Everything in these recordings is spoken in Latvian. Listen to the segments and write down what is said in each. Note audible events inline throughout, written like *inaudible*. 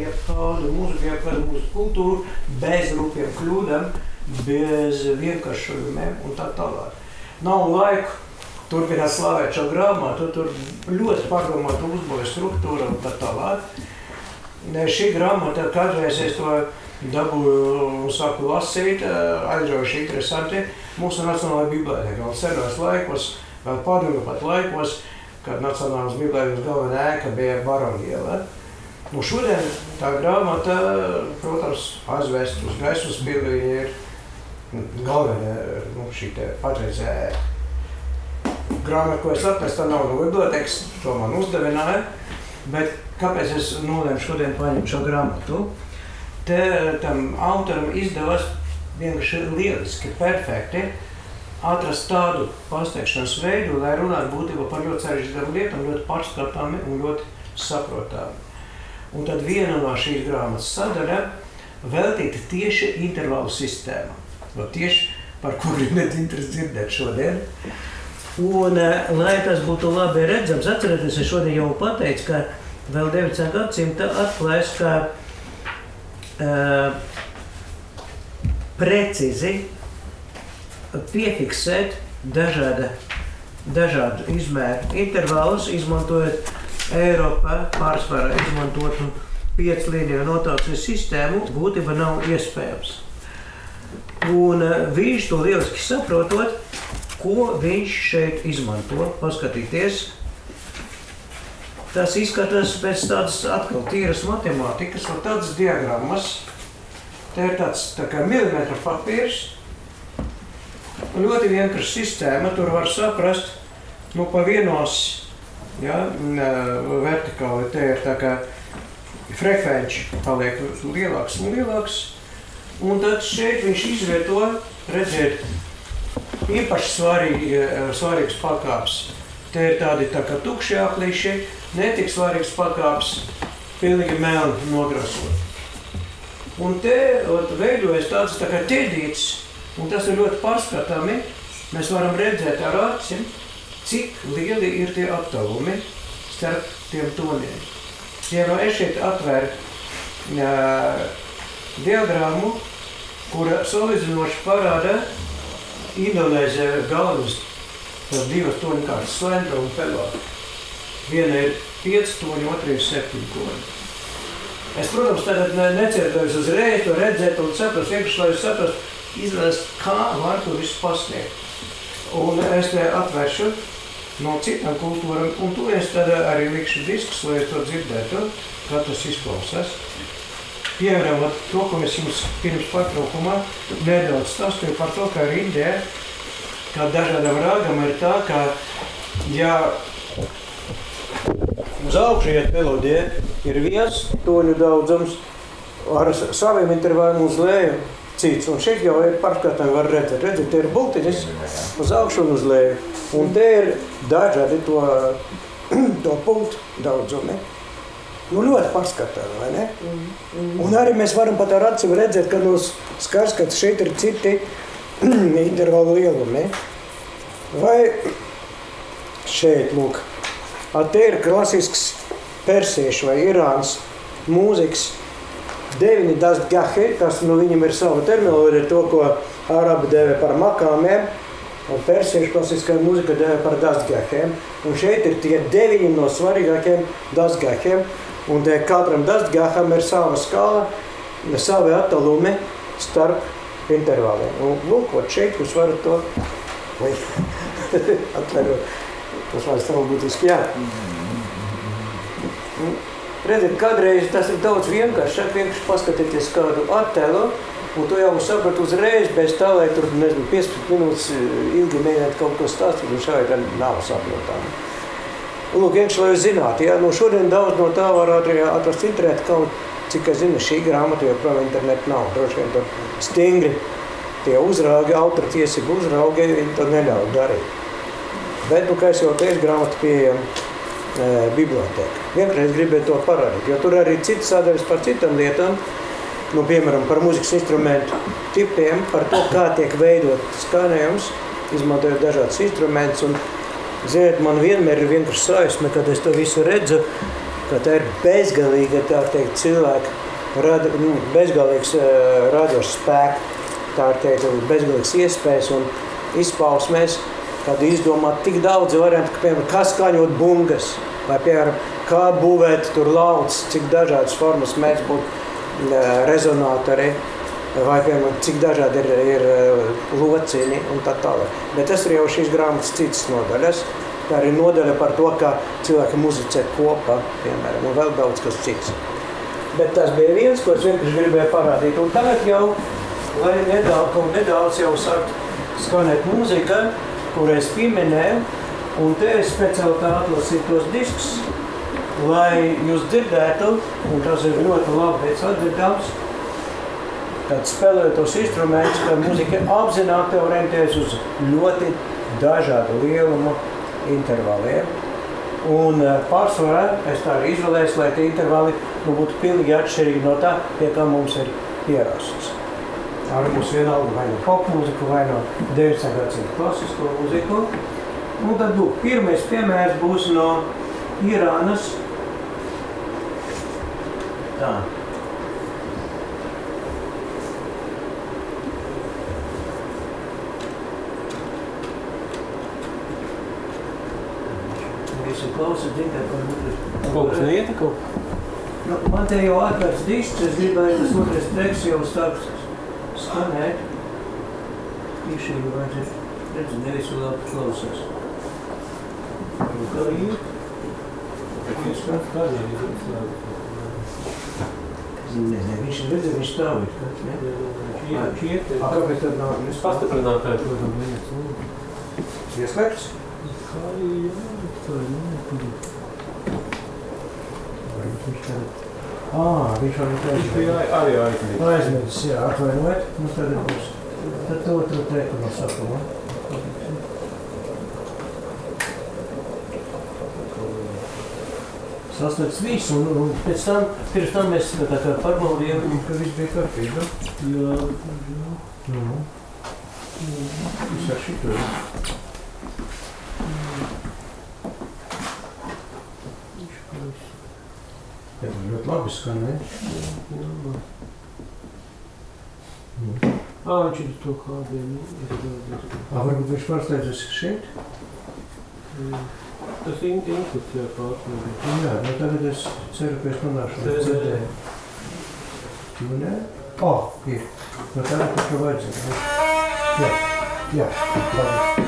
jebkādu mūziku, jebkādu mūziku kultūru, bez rupjiem kļūdām, bez vienkāršojumiem un tā tālāk. Nav laiku turpināt slavēt šo grāmatu, tur ļoti pārdomāta uzbūves struktūra un tā tālāk. Šī grāmata, kādreiz es to dabūju un sāku lasīt, aizraujuši interesanti. Mūsu Nacionālajā bibliotēkā vēl senos laikos, vēl padomju pat laikos, kad Nacionālās bibliotēkas galvenā ēka bija Barongiela. Nu, šodien tā grāmata, protams, aizvest uz gaisu spilvi ir galvenā nu, šī patreizējā grāmata, ko es atnesu, tā nav no bibliotekas, to man uzdevināja. Bet kāpēc es nolēmu šodien paņemt šo grāmatu? Te tam autoram izdevās vienkārši lieliski, perfekti atrast tādu pasteikšanas veidu, lai runātu būtībā par ļoti sarežģītām lietām, ļoti pārskatāmi un ļoti saprotāmi. Un tad viena no šīs grāmatas sadaļa veltīta tieši intervālu sistēmām. Tieši par ko gribat *laughs* interesi dzirdēt šodien. Un, eh, lai tas būtu labi redzams, atcerieties, es šodien jau pateicu, ka vēl 9. gadsimta atklājas, ka uh, precīzi piefiksēt dažāda, dažādu izmēru intervālus, izmantojot Eiropā pārsvarā izmantotu piecu līniju notācijas sistēmu, būtībā nav iespējams. Un uh, viņš to lieliski saprotot, ko viņš šeit izmanto. Paskatīties, tas izskatās pēc tādas atkal tīras matemātikas, vai tādas diagrammas. Te ir tāds tā kā milimetra papīrs, ļoti vienkārša sistēma. Tur var saprast, nu pa vienos, ja, vertikāli te ir tā kā frekvenci paliek lielāks un lielāks. Un tad šeit viņš izvieto, redziet, īpaši svarīgi, eh, svarīgs pakāps. Te ir tādi tā kā tukši aplīši, netik svarīgs pakāps, pilnīgi melni nograsot. Un te veidojas tāds tā kā ķēdīts, un tas ir ļoti pārskatāmi. Mēs varam redzēt ar acim, cik lieli ir tie attālumi starp tiem toniem. Ja no es šeit atveru uh, diagrammu, kura salīdzinoši parāda Indonēzijā ir galvenas tās divas toņu kārtas, slendra un pelāta. Viena ir 5 toņi, otra ir 7 toņi. Es, protams, tagad ne, necietējos uzreiz to redzēt un saprast, vienkārši, lai es saprastu, izvēlēs, kā var to visu pasniegt. Un es te atvēršu no citām kultūram, un to es tad arī likšu diskus, lai to dzirdētu, kā tas izklausās. Piemēram, to, ko es jums pirms pārtraukumā nedaudz stāstīju par to, ka rindē, kā dažādam rāgam ir tā, ka, ja uz augšu iet melodija, ir viens toņu daudzums, ar saviem intervāliem uz leju cits. Un šeit jau ir pārskatām var redzēt, redzēt, te ir bultiņas uz augšu un uz leju. Un te ir dažādi to, *clears throat* to punktu daudzumi. Nu, ļoti pārskatāmi, vai ne? Mm, mm. Un arī mēs varam pat ar acīm redzēt, ka nos skars, ka šeit ir citi *clears throat* intervālu lielumi. Vai *clears throat* šeit, lūk, te ir klasisks persiešu vai irāns mūzikas 9 dastgahi, tas nu viņam ir sava terminoloģija, to, ko arabi dēvē par makāmiem, un persiešu klasiskā mūzika dēvē par dastgahiem. Un šeit ir tie deviņi no svarīgākiem dastgahiem, Un katram dastgāham ir sava skala, savi attālumi starp intervāliem. Un lūk, šeit jūs varat to *laughs* atverot. Tas vairs nav būtiski jā. Redziet, kādreiz tas ir daudz vienkāršāk, vienkārši paskatieties kādu attēlu, un to jau saprat uzreiz, bez tā, lai tur, nezinu, 15 minūtes ilgi mēģināt kaut ko stāstīt, un šādi nav saprotami. Lūk, vienkārši, lai jūs zinātu, ja, nu šodien daudz no tā var arī atrast internetā, kaut cik es zinu, šī grāmata joprojām internetā nav. Droši vien tur stingri tie uzraugi, autora tiesību uzraugi, viņi to neļauj darīt. Bet, nu, kā es jau teicu, grāmata pieejama e, biblioteka. Vienkārši gribēju to parādīt, jo tur arī citas sadaļas par citām lietām, nu, piemēram, par mūzikas instrumentu tipiem, par to, kā tiek veidot skanējums, izmantojot dažādas instrumentus. Un Ziniet, man vienmēr ir vienkārši saisme, kad es to visu redzu, ka tā ir bezgalīga, tā teikt, cilvēka, rada, nu, bezgalīgs uh, radošs spēks, tā ir teikt, bezgalīgs iespējas un izpausmēs, kad izdomāt tik daudz variantu, ka, piemēram, kā skaņot bungas, vai, piemēram, kā būvēt tur lauds, cik dažādas formas mēs būtu rezonātori, vai, piemēram, cik dažādi ir, ir locini un tā tālāk. Bet tas ir jau šīs grāmatas citas nodaļas. Tā ir nodaļa par to, kā cilvēki muzicē kopā, piemēram, un vēl daudz kas cits. Bet tas bija viens, ko es vienkārši gribēju parādīt. Un tagad jau, lai nedaudz, nedaudz jau sākt skanēt mūzika, kur es pieminēju, un te es speciāli tā atlasīju tos diskus, lai jūs dzirdētu, un tas ir ļoti labi pēc atdzirdams, tad spēlējot tos instrumentus, ka muzika apzināti orientējas uz ļoti dažādu lielumu intervaliem. Un eh, pārsvarā es tā arī izvēlējos, lai tie intervali nu, būtu pilnīgi atšķirīgi no tā, pie kā mums ir pierasts. Ar mums vienalga vai no pop mūziku, vai no 19. gadsimta klasisko mūziku. Un tad, lūk, pirmais piemērs būs no Irānas. Tā. Visi klausa dzirdēt, ko mūs Kaut kas neiet kaut? Nu, man te jau atvērts disks, es gribēju, tas otrais treks jau sāks skanēt. Īšīgi vajadzētu, redzu, nevis labi klausās. Nu, ir? Viņš viņš redz, viņš stāv ir, ka, ne? Viņš iet. A, kāpēc tad nav? Viņš pastiprinātāji, protams. Ieslēgts? Kā jā, tā ir, Viņš tagad... Ā, viņš vēl ir Viņš bija arī aizmirst. Aizmirsis, jā, atvainojiet. Nu, tad būs. Tad to tu teiktu no sākuma. Sasniegts viss, un, un pēc tam, pirms tam mēs tā kā pārbaudījām, ka viss bija kārtībā. Jā, Nu, viss ar šito. Jā, ļoti labi skan, ne? Ā, viņš ir to kādiem izslēdzis. Ā, varbūt viņš pārsteidzas šeit? Tas in inputs jā pārsniedz. Jā, nu tagad es ceru, ka es nonāšu līdz dzirdēju. Nu, nē? O, ir. Nu, tagad tas jau vajadzēja. Jā, jā, labi.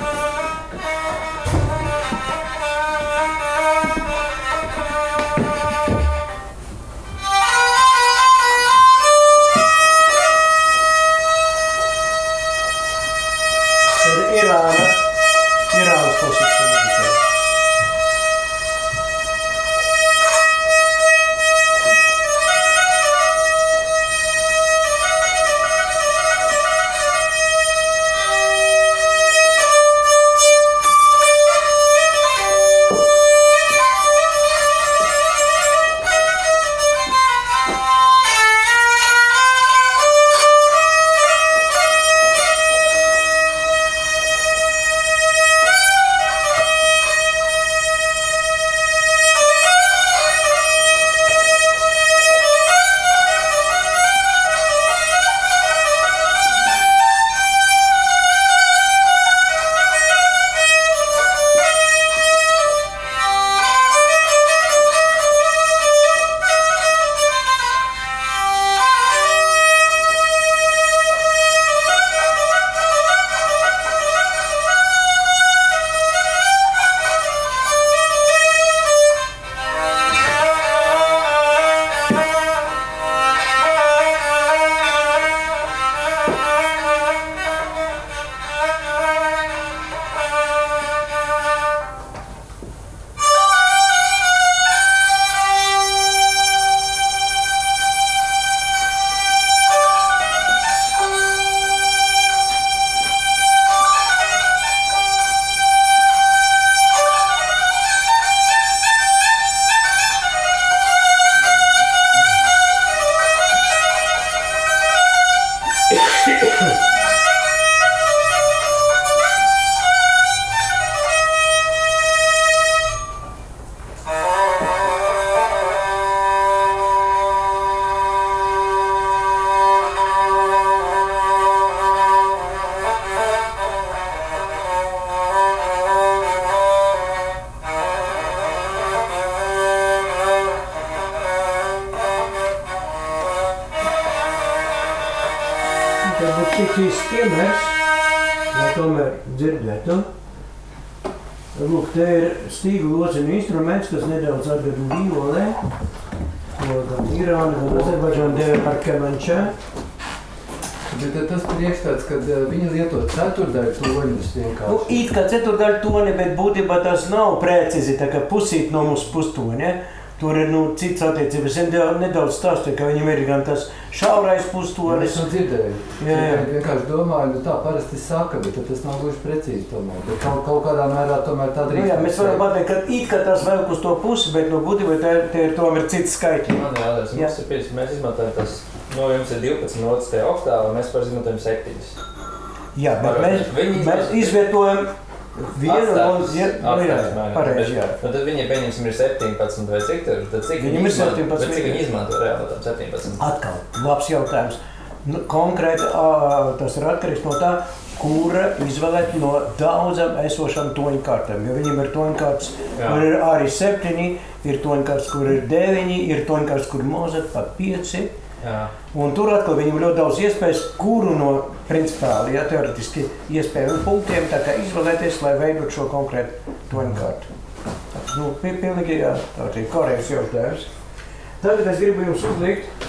Violē, ko gan Irāna, gan Azerbaidžāna dēvē par kemančē. Bet tas priekšstats, ka viņi lieto ceturdaļu toņus Nu, vienkārši. it kā ceturdaļa toni, bet būtībā tas nav precizi, tā kā pusīt no mūsu pustoņa. Tur ir nu, cits attiecības. Es nedaudz, nedaudz stāstīju, ka viņam ir gan tas šaurais Es pustonis. to dzirdēju. Jā, jā. Es vienkārši domāju, nu tā parasti saka, bet tas nav gluži precīzi tomēr. Bet kaut, kaut kādā mērā tomēr tā Nu, drīkst. jā, mēs varam pateikt, ka it kā tas vēl uz to pusi, bet no būtībā tie, tie ir tomēr cits skaitļi. Man jādara, Jā. mums ir pieci, mēs izmantojam tas, no jums ir 12 notas tajā oktāvā, mēs par izmantojam 7. Jā, bet mēs, mēs izvietojam vienu no ja, nu, jā, pareizi. Nu, tad viņi, pieņemsim, ir 17 vai cik tur, tad cik Viņiem ir izmanto- 17, bet cik viņi izmanto reāli tām 17? Atkal, labs jautājums. Nu, konkrēti tas ir atkarīgs no tā, kura izvēlēt no daudzām esošām toņu kārtām. Jo viņiem ir Jā. kur ir arī septiņi, ir toņu kārtas, kur ir deviņi, ir toņu kārtas, kur mūzika pat pieci. Jā. Un tur atkal viņam ļoti daudz iespējas, kuru no principāli, ja, teoretiski iespēju punktiem tā kā izvēlēties, lai veidot šo konkrētu toņu kārtu. Nu, pi- pilnīgi jā, tā ir korekts jautājums. Tagad es gribu jums uzlikt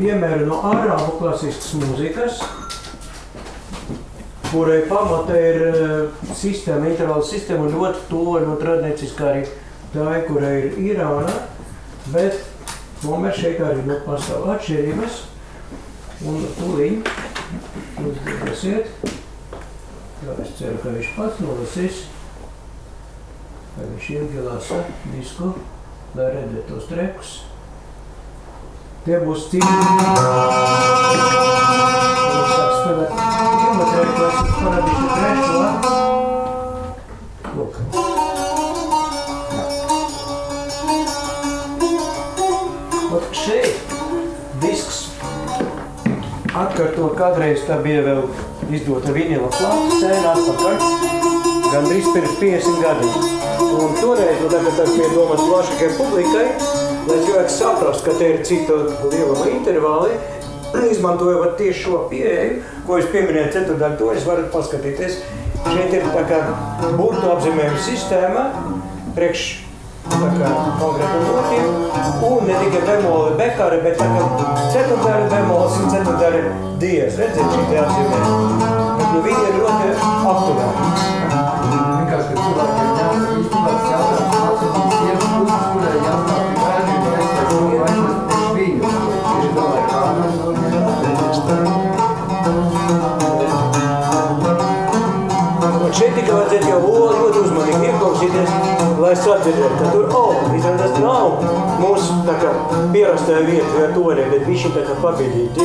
piemēru no ārābu klasiskas mūzikas, kurai pamata ir eh, sistēma, intervāla sistēma ļoti tuva no tradīciskā arī tā, kurai ir Irāna, bet tomēr šeit arī nu, pastāv atšķirības. Un tūlīt jūs dzirdēsiet, kā es ceru, ka viņš pats nolasīs, ka viņš ilgi lasa disku, lai redzētu tos trekus. Tie būs citi. Viņš sāk spēlēt pirmo treku, es jums parādīšu trešo. Lūk. Šeit disks atkārto kādreiz tā bija vēl izdota vinila plāta sēna atpakaļ, gandrīz pirms 50 gadiem. Un toreiz, nu tagad tas bija domāts plašākai publikai, lai cilvēki saprast, ka te ir cita lieluma intervāli, *clears throat* izmantoju vat tieši šo pieeju, ko es pieminēju ceturtdaļu, to jūs varat paskatīties. Šeit ir tā kā burtu apzīmējuma sistēma, priekš notiem, un ne tikai bemoli bekari, bet tā kā ceturtdaļa bemols un ceturtdaļa dievs. Redziet, šī te apzīmē. Bet nu viņi ir ļoti aktuāli. Vienkārši, ka cilvēkiem jāsaka īstenībā tas jautājums absolūti sievas puses, kurai jāsaka šeit tikai vajadzētu jau ļoti uzmanīgi ieklausīties, lai sadzirdētu, ka tur, oh, izrādās nav mūsu tā kā pierastā vieta vai toņa, bet viņš ir tā kā pabīdīti.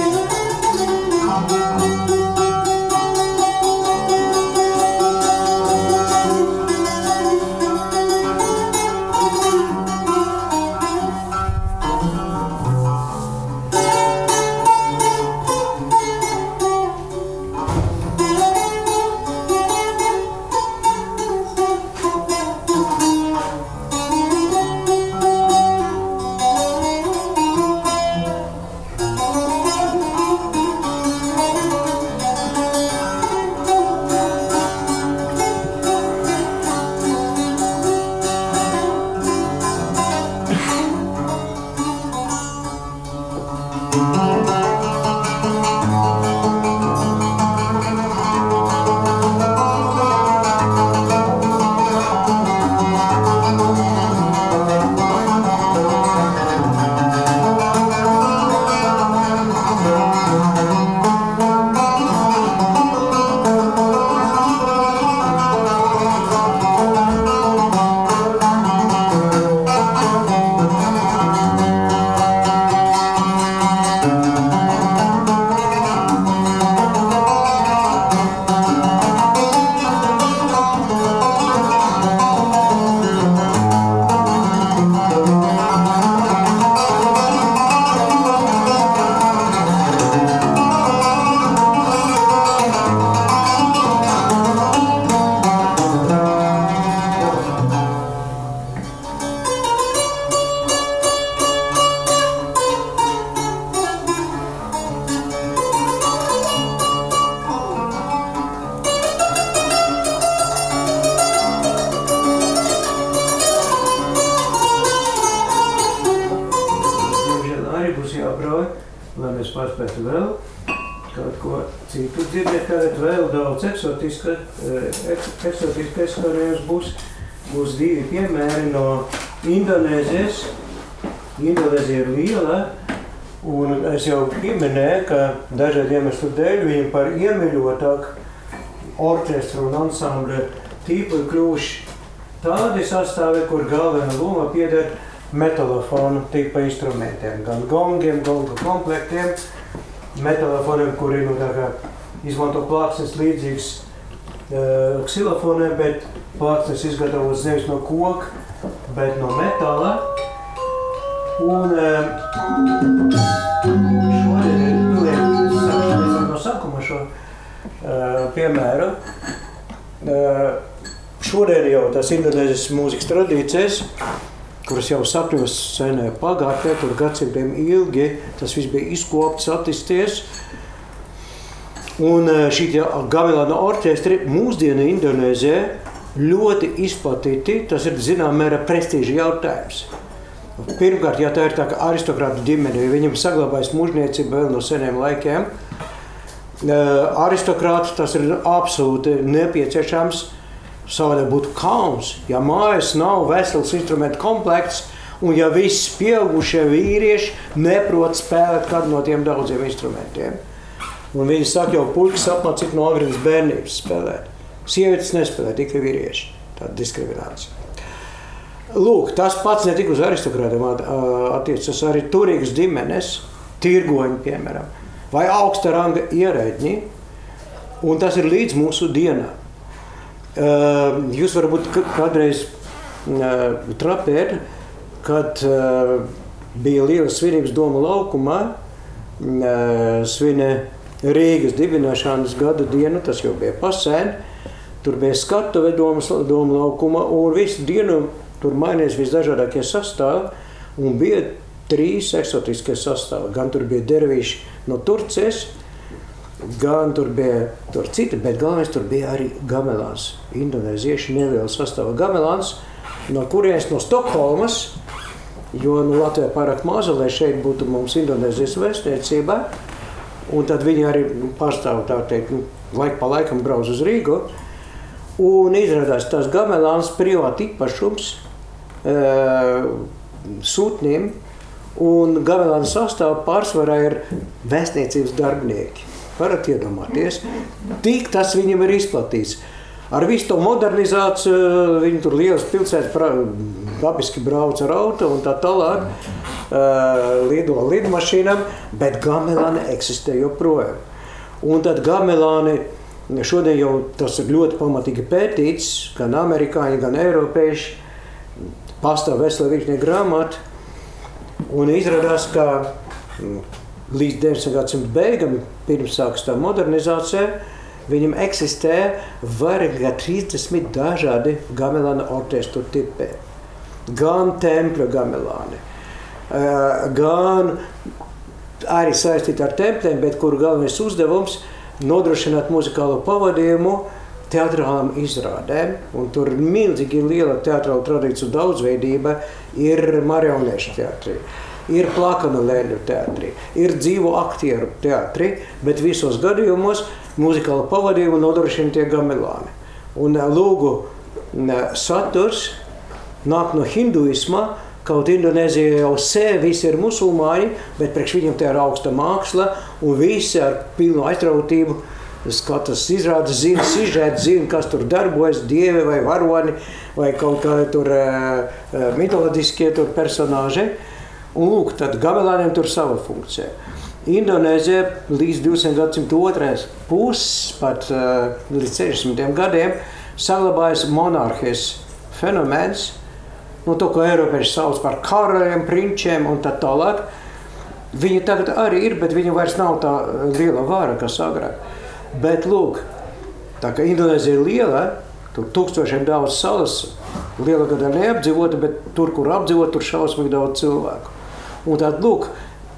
Dēļ viņam par iemīļotāku orķestru un ansambļu tīpu ir kļuvuši tādi sastāvi, kur galvenā loma pieder metalofonu tipa instrumentiem, gan gongiem, gongu komplektiem, metalofoniem, kuri nu, izmanto plāksnes līdzīgs uh, ksilofoniem, bet plāksnes izgatavotas nevis no koka, bet no metāla. Un uh, indonēzijas mūzikas tradīcijas kuras jau sapņos senē pagātnē, tur gadsimtiem ilgi, tas viss bija izkopts, attīsties. Un eh, šī gavilāna orķestri mūsdienu Indonēzijā ļoti izplatīti, tas ir zinām mērā prestīža jautājums. Pirmkārt, ja tā ir tā aristokrāta ģimene, jo viņam saglabājas mužniecība vēl no seniem laikiem, eh, aristokrāts tas ir absolūti nepieciešams, Savādāk būtu kauns, ja mājās nav vesels instrumentu komplekts, un ja visi pieaugušie vīrieši neprot spēlēt kādu no tiem daudziem instrumentiem. Un viņi saka, jau puikas apmācīt no agrīnas bērnības spēlēt. Sievietes nespēlē, tikai vīrieši. Tāda diskriminācija. Lūk, tas pats ne tikai uz aristokrātiem attiecas, arī turīgas ģimenes, tirgoņi, piemēram, vai augsta ranga ierēģi. Un tas ir līdz mūsu dienām. Ehm, jūs varbūt kādreiz trapējat, kad bija liela svinības doma laukumā, svine Rīgas dibināšanas gada dienu, tas jau bija pasēn, tur bija skatuve domas, doma laukuma, un visu dienu tur mainījās visdažādākie sastāvi, un bija trīs eksotiskie sastāvi. Gan tur bija dervīši no Turcijas, gan tur bija tur citi, bet galvenais tur bija arī gamelāns. Indonēzieši neliela sastāva gamelāns, no kurienes no Stokholmas, jo nu, Latvija pārāk maza, lai šeit būtu mums Indonēzijas vēstniecība, un tad viņi arī pārstāv tā teikt, nu, laik pa laikam brauc uz Rīgu, un izrādās tās gamelāns privāti īpašums e, sūtnim, un gamelāna sastāvā pārsvarā ir vēstniecības darbinieki. Varat iedomāties, tik tas viņam ir izplatīts. Ar visu to modernizāciju, viņi tur lielas pilsētas dabiski brauc ar auto un tā tālāk, uh, lido lidmašīnām, bet gamelāni eksistē joprojām. Un tad gamelāni šodien jau tas ir ļoti pamatīgi pētīts, gan amerikāņi, gan eiropieši, pastāv vesela virkne grāmatu, un izrādās, ka līdz 19. gadsimta beigām, pirms sākas tā modernizācija, viņam eksistē vairāk kā 30 dažādi gamelāna orķestru tipi. Gan tempļa gamelāni, eh, gan arī saistīti ar templiem, bet kuru galvenais uzdevums ir nodrošināt muzikālo pavadījumu teātrālām izrādēm. Tur milzīgi liela teātrāla tradīcija daudzveidība, ir marionešu teātrī ir plakana lēļu teātrī, ir dzīvo aktieru teātrī, bet visos gadījumos muzikāla pavadījumu nodrošina tie gamelāni. Un eh, lūgu eh, saturs nāk no hinduisma, kaut Indonēzija jau sevi visi ir musulmaņi, bet priekš viņiem tā ir augsta māksla un visi ar pilnu aizrautību skatās izrādes, zina sižeti, zina, kas tur darbojas, dievi vai varoni vai kaut kādi tur uh, mitoloģiskie tur personāži. Uh, Un lūk, tad gamelāniem tur sava funkcija. Indonēzija līdz 200 gadsimta otrais puses, pat uh, līdz 60 gadiem, saglabājas monarhijas fenomens, nu, to, ko Eiropieši sauc par karaļiem, prinčiem un tā tālāk. Viņi tagad arī ir, bet viņi vairs nav tā liela vara, kas agrāk. Bet, lūk, tā kā Indonēzija ir liela, tur tūkstošiem daudz salas, liela gada neapdzīvota, bet tur, kur apdzīvot, tur šausmīgi daudz cilvēku. Un tad, lūk,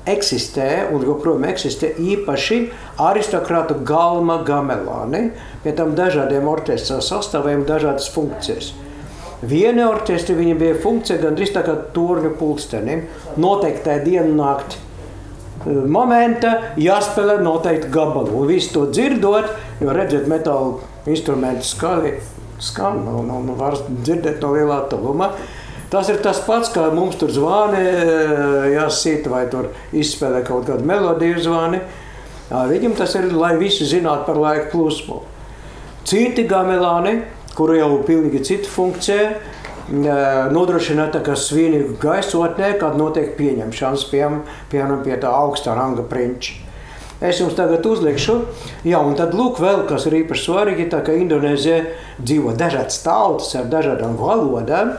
eksistē un joprojām eksistē īpaši aristokrātu galma gamelāni, pie tam dažādiem orķestra sastāviem, dažādas funkcijas. Viena orķestra viņa bija funkcija gandrīz tā kā torņu pulkstenim, noteiktai dienu nakti. momenta jāspēlē noteikti gabalu. Un visu to dzirdot, jo redzēt metāla instrumentu skali, skan, nu, nu, nu var dzirdēt no lielā tuvuma. Tas ir tas pats, kā mums tur zvani, jāsita vai tur izspēlē kaut kādu melodiju zvani. Viņam tas ir, lai visi zinātu par laika plūsmu. Citi gamelāni, kuri jau pilnīgi cita funkcija, nodrošina tā kā svinīgu gaisotnē, kad notiek pieņemšanas, piemēram, pie tā augstā ranga prinča. Es jums tagad uzlikšu, ja tad lūk, vēl kas ir īpaši svarīgi, tā ka Indonēzija dzīvo dažādas tautas ar dažādām valodām,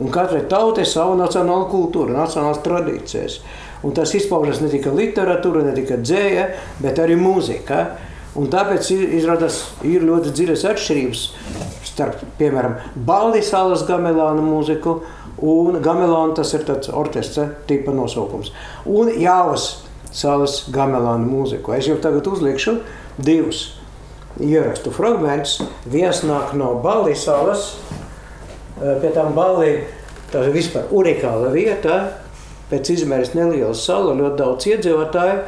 un katrai tautai savu nacionālu kultūru, nacionālas tradīcijas. Un tas izpaužas ne tikai literatūra, ne tikai dzēja, bet arī mūzika. Un tāpēc izrādās, ir ļoti dziļas atšķirības starp, piemēram, Balijas salas gamelānu mūziku un gamelānu, tas ir tāds orķestra tipa nosaukums. Un Jāvas salas gamelānu mūziku. Es jums tagad uzliekšu divus ierastu fragmentus. Viens nāk no Balijas salas, pie tām Balija, tā ir vispār unikāla vieta, pēc izmēras neliela sala, ļoti daudz iedzīvotāju,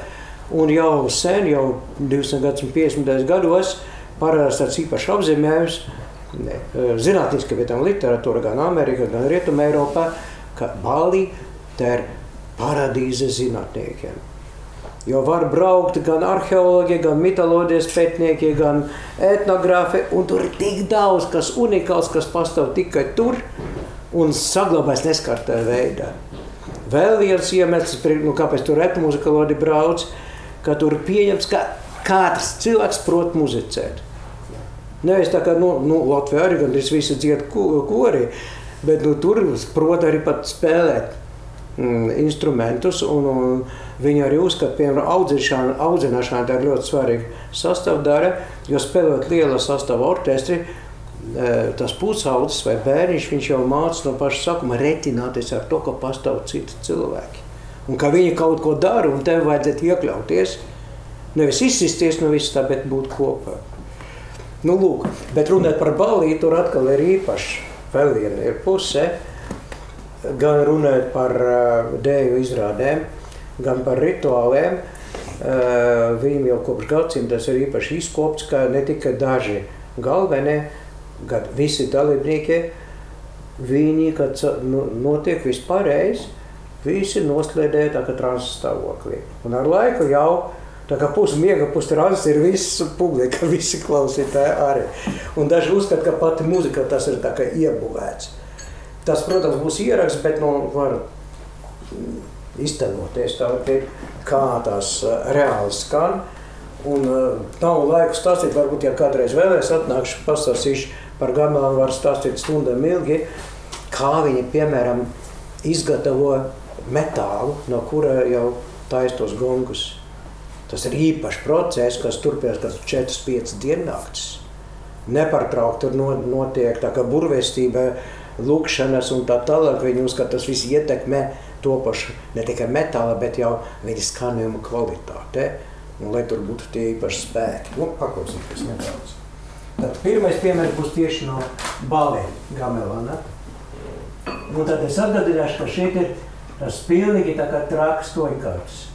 un jau sen, jau 250. gados, parādās tāds īpašs apzīmējums, ne, zinātniska vietām literatūra, gan Amerika, gan Rietuma Eiropā, ka Bali tā ir paradīze zinātniekiem. Jo var braukt gan arheologi, gan mitoloģijas pētnieki, gan etnogrāfi, tur ir tik daudz kas unikāls, kas pastāv tikai tur un saglabājas neskartā veidā. Vēl viens iemesls, nu, kāpēc tur etnomuzikoloģi brauc, ka tur pieņems, ka katrs cilvēks prot muzicēt. Nevis tā kā nu, nu, Latvijā arī gandrīz visi dzied kori, bet nu, tur prot arī pat spēlēt mm, instrumentus. Un, un viņi arī uzskata, piemēram, audzināšana, audzināšana tā ir ļoti svarīga sastāvdaļa, jo spēlot liela sastāva orķestri, e, tas pusaudzis vai bērniņš, viņš jau māca no paša sākuma retināties ar to, ka pastāv citi cilvēki. Un ka viņi kaut ko dara, un tev vajadzētu iekļauties, nevis izsisties no viss tā, bet būt kopā. Nu, lūk, bet runāt par balīti, tur atkal ir īpaši. Vēl viena ir puse, gan runājot par uh, dēļu izrādēm, gan par rituāliem. Uh, viņiem jau kopš gadsimtas ir īpaši izkopts, ka ne tikai daži galvenie, gan visi dalībnieki, viņi, kad nu, notiek vispārējais, visi noslēdē tā kā transa stāvoklī. Un ar laiku jau Tā kā pusmiega, pustrāns ir viss publika, *laughs* visi klausītāji arī. Un daži uzskata, ka pati muzika tas ir tā kā iebūvēts. Tas, protams, būs ieraksts, bet nu, var iztenoties tā, kā tās reāli skan. Un nav laika stāstīt, varbūt, ja kādreiz vēlēs atnākšu, pastāstīšu par gamelām, var stāstīt stundam ilgi, kā viņi, piemēram, izgatavo metālu, no kura jau taistos gongus. Tas ir īpašs process, kas turpinās kas 4-5 diennaktis. Nepārtraukti tur notiek tā kā burvestība, lūkšanas un tā tālāk. Viņi uzskata, tas viss ietekmē topoša ne tikai metāla, bet jau viņa skanējuma kvalitāte. Un, lai tur būtu tie īpaši spēki. Nu, paklausīties nedaudz. Tad pirmais piemērs būs tieši no balēm gamelā. Un tad es atgādināšu, ka šeit ir tas pilnīgi tā kā traks toņkārts.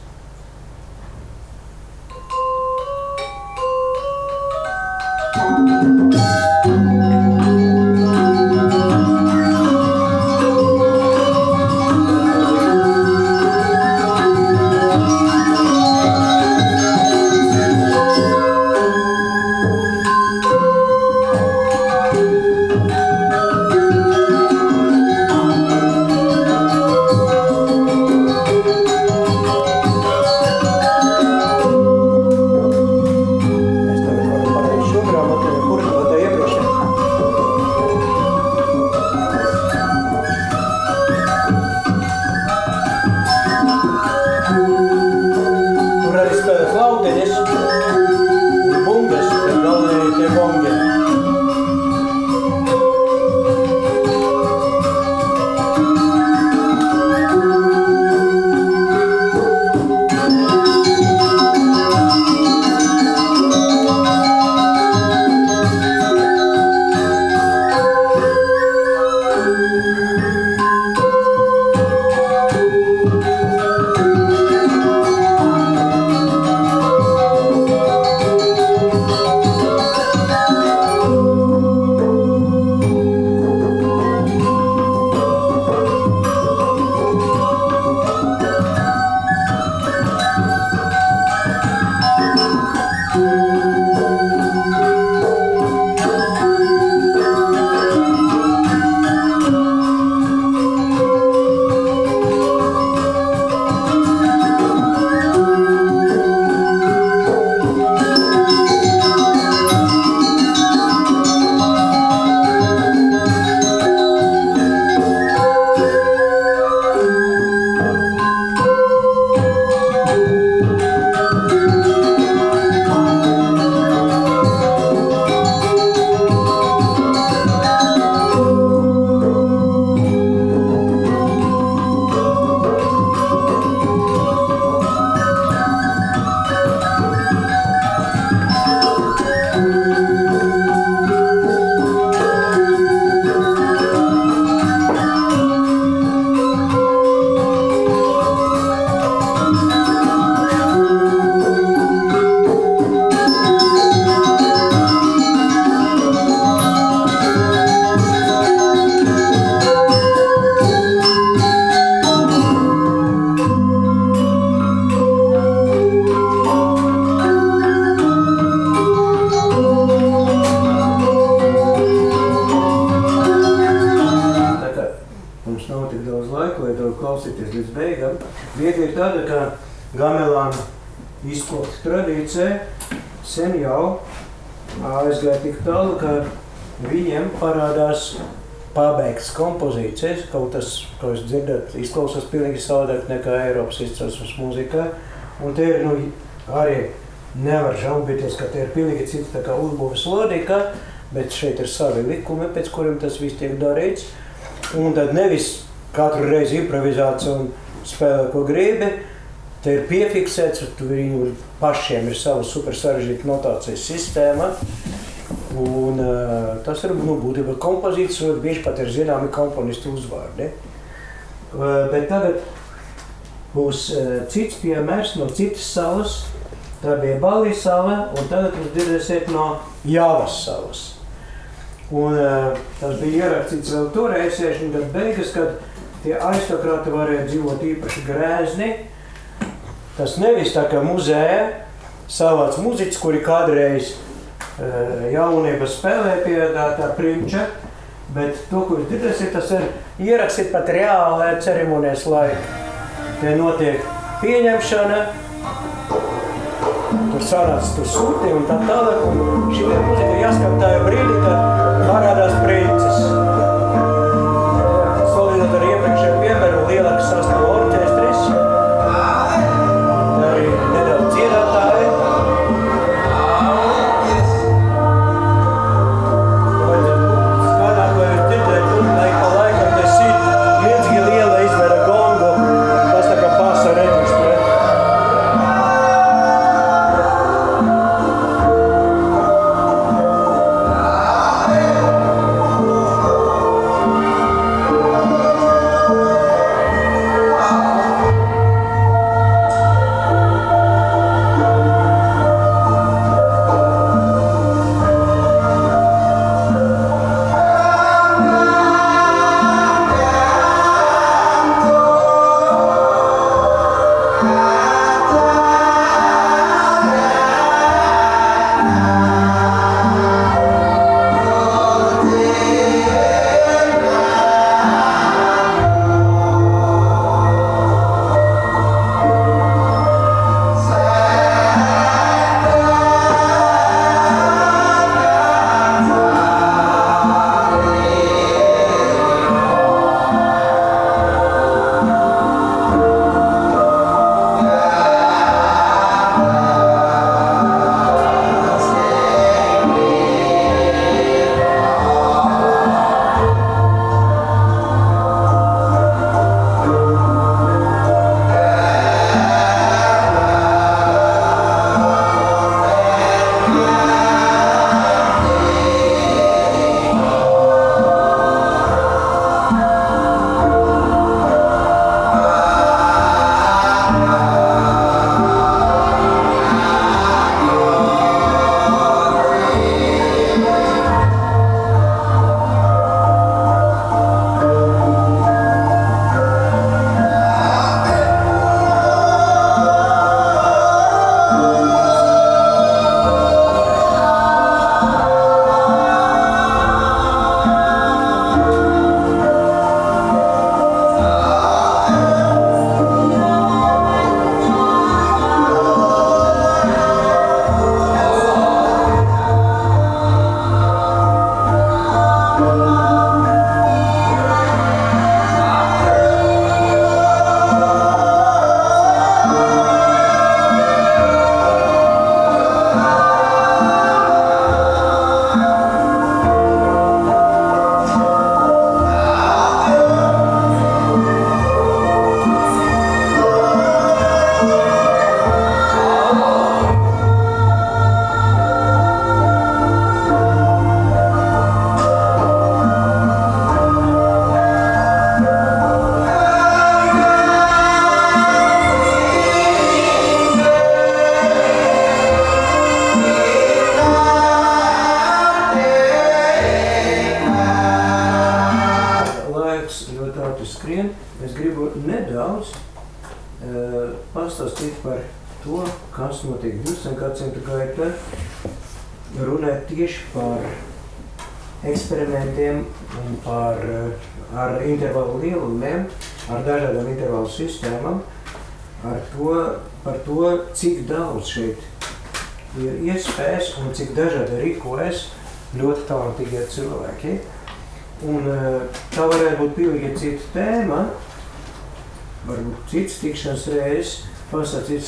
Viņiem parādās pabeigts kompozīcijas, kaut tas, ko jūs dzirdat, izklausās pilnīgi savādāk nekā Eiropas izcelsmes mūzikā. Un te ir, nu, arī nevar žaubīties, ka te ir pilnīgi cits tā kā uzbūves lodika, bet šeit ir savi likumi, pēc kuriem tas viss tiek darīts. Un tad nevis katru reizi improvizācija un spēlē, ko gribi, te ir piefiksēts, un viņu pašiem ir sava super sarežģīta notācijas sistēma. Un, uh, tas ir nu, būtībā kompozīts, un bieži pat ir zināmi komponistu uzvārdi. Uh, bet tagad būs uh, cits piemērs no citas salas. Tā bija Balijas sala, un tagad jūs dzirdēsiet no Jāvas salas. Un, uh, tas bija ierakstīts vēl toreiz, 60 gadu beigas, kad tie aristokrāti varēja dzīvot īpaši grēzni. Tas nevis tā kā muzejā savāds muziķis, kuri kādreiz uh, jaunībā spēlē pie tā, tā primča, bet to, ko jūs dzirdēsiet, tas ir ierakstīt pat reālē ceremonijas laika. Te notiek pieņemšana, tur sarāds, tur sūti un tā tālāk. Un šī muzika jāskat tajā brīdī, kad parādās princes.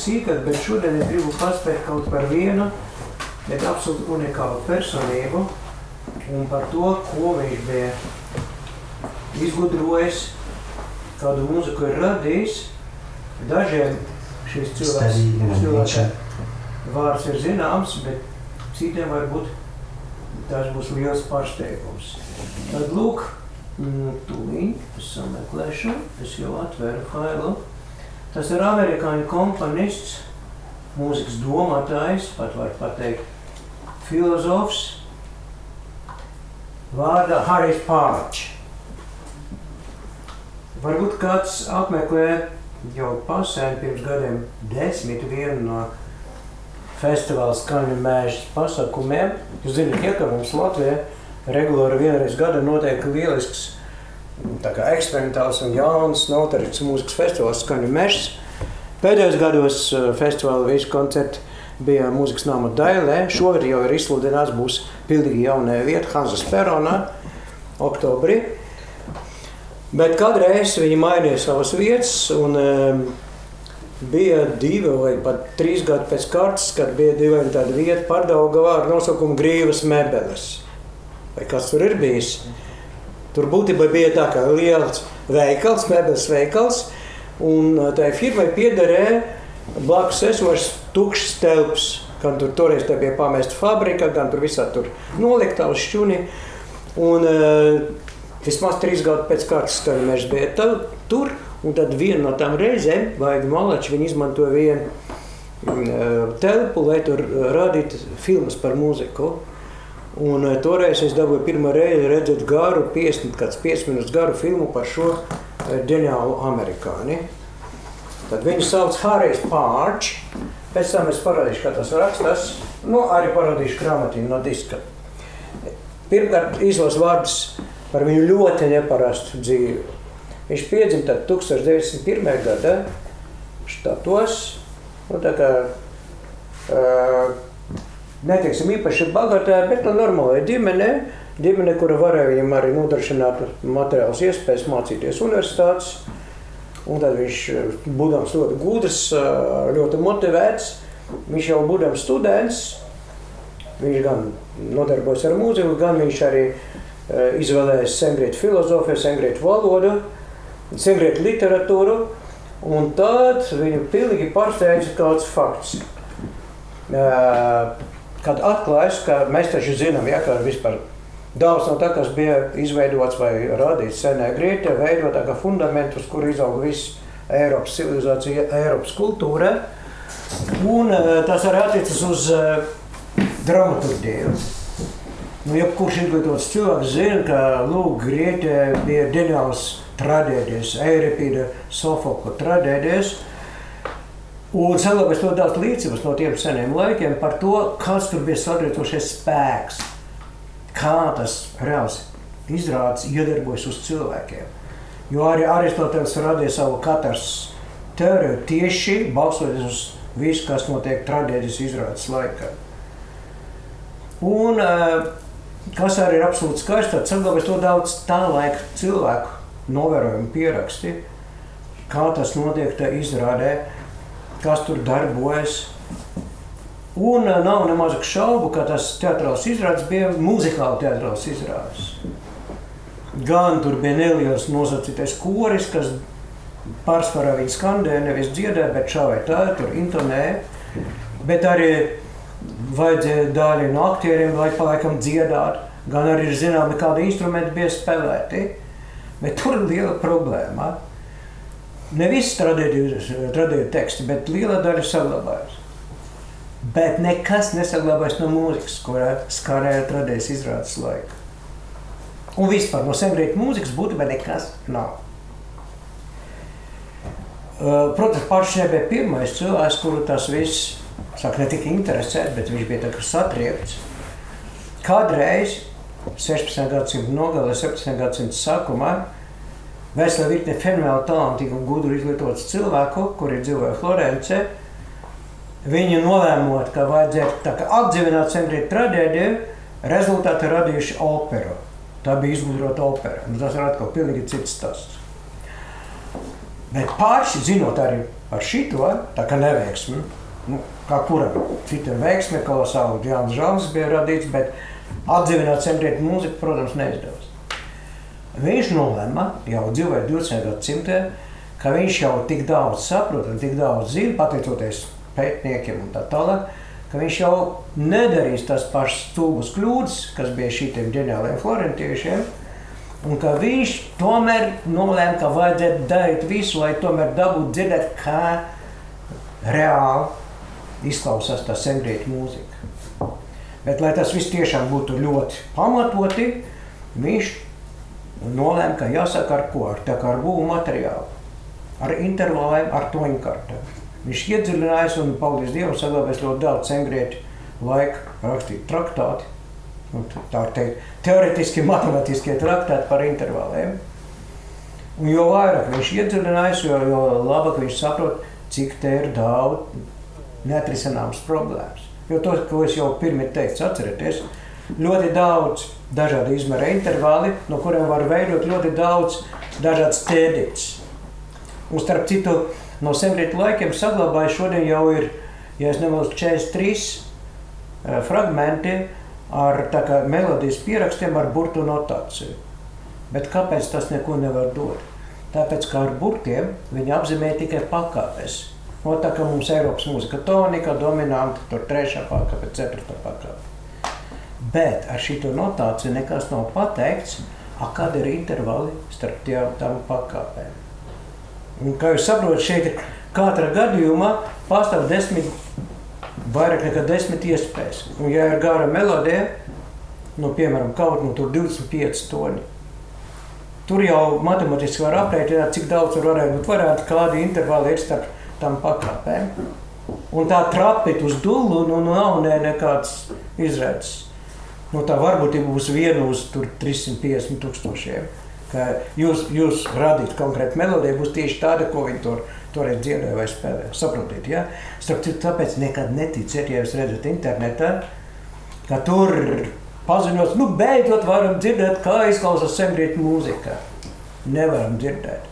Sīkāk, bet šodien es gribu paspēt kaut par vienu, bet absolūti unikālu personību un par to, ko viņš bija izgudrojis, kādu mūziku ir radījis. Dažiem šis cilvēks, cilvēks vārds ir zināms, bet citiem varbūt tas būs liels pārsteigums. Tad lūk, mm, tūlīt es sameklēšu, es jau atveru failu. Tas ir amerikāņu komponists, mūzikas domātājs, pat var pateikt, filozofs, vārdā Harijs Pārč. Varbūt kāds apmeklē jau pasēni pirms gadiem desmit vienu no festivāla skaņu mēžas pasākumiem. Jūs zināt, ja, ka mums Latvijā regulāri vienreiz gada notiek lielisks tā kā eksperimentāls un jauns notarīts mūzikas festivāls skaņu mežas. Pēdējos gados eh, festivāla visi koncerti bija mūzikas nama Dailē. Šogad jau ir izsludināts, būs pilnīgi jaunā vieta Hanzas Peronā oktobrī. Bet kādreiz viņi mainīja savas vietas, un um, bija divi vai pat trīs gadi pēc kārtas, kad bija divi tādi vieta pārdaugavā ar nosaukumu Grīvas mebeles. Vai kas tur ir bijis? Tur būtībā bija tā kā liels veikals, mebeles veikals, un uh, tai firmai piederēja blakus esošs tukšs telps, gan tur toreiz te bija pamesta fabrika, gan tur visā tur noliktā uz šķuni. Un, uh, Vismaz trīs gadus pēc kārtas skaņa meža bija tā, tur, un tad viena no tām reizēm, vajag malači, viņi izmantoja vienu mm, telpu, lai tur rādītu filmas par mūziku. Un toreiz es dabūju pirmo reizi redzēt garu, 50, kāds 5 minūtes garu filmu par šo ģeniālu amerikāni. Tad viņu sauc Harijs Pārč, pēc tam es parādīšu, kā tas rakstās, nu arī parādīšu grāmatiņu no diska. Pirmkārt, īsos vārdus par viņu ļoti neparastu dzīvi. Viņš piedzima 1901. gadā štatos, nu, tā kā, uh, neteiksim īpaši bagātā, bet no normālai ģimene, ģimene, kura varēja viņam arī nodrošināt materiālus iespējas mācīties universitātes. Un tad viņš, būdams ļoti gudrs, ļoti motivēts, viņš jau būdams students, viņš gan nodarbojas ar mūziku, gan viņš arī uh, Eh, izvēlējās sengrieķu filozofiju, sengrieķu valodu, sengrieķu literatūru, un tad viņu pilnīgi pārsteidza kāds fakts. Eh, kad atklājas, ka mēs taču zinām, ja, ka vispār daudz no tā, kas bija izveidots vai radīts senē Grieķijā, veidot kā fundamentus, kur izauga viss Eiropas civilizācija, Eiropas kultūra, un eh, tas arī attiecas uz dramaturgiju. Nu, jebkurš izglītots cilvēks zina, ka lūk, Grieķijā bija ģeniāls traģēdijas, Eiripīda, Sofokla traģēdijas. Un saglabājas ļoti daudz līdzības no tiem seniem laikiem par to, kas tur bija sadarbojušies spēks, kā tas reāls izrādes iedarbojas uz cilvēkiem. Jo arī Aristoteles radīja savu katrs teoriju tieši balstoties uz visu, kas notiek traģēdijas izrādes laikā. Un, uh, Kas arī ir absolūti skaisti, tad saglabājas to daudz tā laika cilvēku novērojumu pieraksti, kā tas notiek te izrādē, kas tur darbojas. Un eh, nav nemaz šaubu, ka tas teatrāls izrādes bija muzikāli teatrāls izrādes. Gan tur bija neliels nosacītais koris, kas pārsvarā viņi skandē, nevis dziedē, bet šā vai tā, tur intonē. Bet arī vajadzēja daļai no aktieriem, lai palaikam dziedāt, gan arī zināmi, kādi instrumenti bija spēlēti. Bet tur ir liela problēma. Ne visi tradīja teksti, bet liela daļa saglabājas. Bet nekas nesaglabājas no mūzikas, kurā skanēja tradīcijas izrādes laika. Un vispār no sengrieķu mūzikas būtībā nekas nav. Protams, Pāršs nebija pirmais cilvēks, kuru tas viss saka, ne tikai interesēt, bet viņš bija satriekts. Kādreiz, 16. gadsimta nogalē, 17. gadsimta sākumā, vesela virkne fenomenāli talantīgu un gudru izglītotu cilvēku, kuri dzīvoja Florence. Viņi nolēmot, ka vajadzētu atdzīvināt sengrietu traģēdiju, rezultāti radījuši operu. Tā bija izgudrota opera. Nu, tas ir atkal pilnīgi cits stāsts. Bet paši zinot arī par šito, tā kā neveiksmi, nu, kā kuram citam veiksmi, kolosāli Jānis Žāns bija radīts, bet atdzīvināt sengrietu mūziku, protams, neizdevās. Viņš nolēma jau dzīvojot 20. gadsimtē, ka viņš jau tik daudz saprot un tik daudz zina, pateicoties pētniekiem un tā tālāk, ka viņš jau nedarīs tās pašas stulbas kļūdas, kas bija šiem ģeniāliem florentiešiem, un ka viņš tomēr nolēma, ka vajadzētu darīt visu, lai tomēr dabūtu dzirdēt, kā reāli izklausās tā sengrieķu mūzika. Bet, lai tas viss tiešām būtu ļoti pamatoti, viņš nolēma, ka jāsaka ar ko, ar tā kā ar būvu materiālu, ar intervāliem, ar toņkartēm. Viņš iedziļinājās un, paldies Dievam, saglabājis ļoti daudz sengrieķu laika rakstīt traktāti. Tā ir teikt, teoretiski matemātiskie traktāti par intervāliem. Un jo vairāk viņš iedziļinājās, jo, jo labāk viņš saprot, cik te ir daudz netrisināmas problēmas. Jo to, ko es jau pirmie teicu, atcerieties, ļoti daudz dažādu izmēru intervāli, no kuriem var veidot ļoti daudz dažādas ķēdītes. Un starp citu, no sengrieķu laikiem saglabājas šodien jau ir, ja es nemaldos, 43 uh, fragmenti ar tā kā melodijas pierakstiem ar burtu notāciju. Bet kāpēc tas neko nevar dot? Tāpēc, kā ar burtiem, viņi apzīmē tikai pakāpes. No tā kā mums Eiropas mūzika tonika, dominanta, tur trešā pakāpe, ceturtā pakāpe. Bet ar šito notāciju nekas nav pateikts, kāda ir intervali starp tām pakāpēm. Un, kā jūs saprotat, šeit ir katra gadījumā pastāv desmit, vairāk nekā desmit iespējas. Un, ja ir gara melodija, nu, piemēram, kaut nu tur 25 toni, tur jau matemātiski var aprēķināt, cik daudz tur varētu būt, varētu kādi intervali ir starp tam pakāpēm. Un tā trapīt uz dullu, nu, nu nav ne, nekāds izredzes. Nu, tā varbūt būs viena uz 350 tūkstošiem ka jūs, jūs radīt konkrētu melodiju, būs tieši tāda, ko viņi tur toreiz dziedāja vai spēlēja. Saprotiet, ja? Starp citu, tāpēc nekad neticiet, ja jūs redzat internetā, ka tur paziņos, nu beidzot varam dzirdēt, kā izklausās sengrieķu mūzika. Nevaram dzirdēt.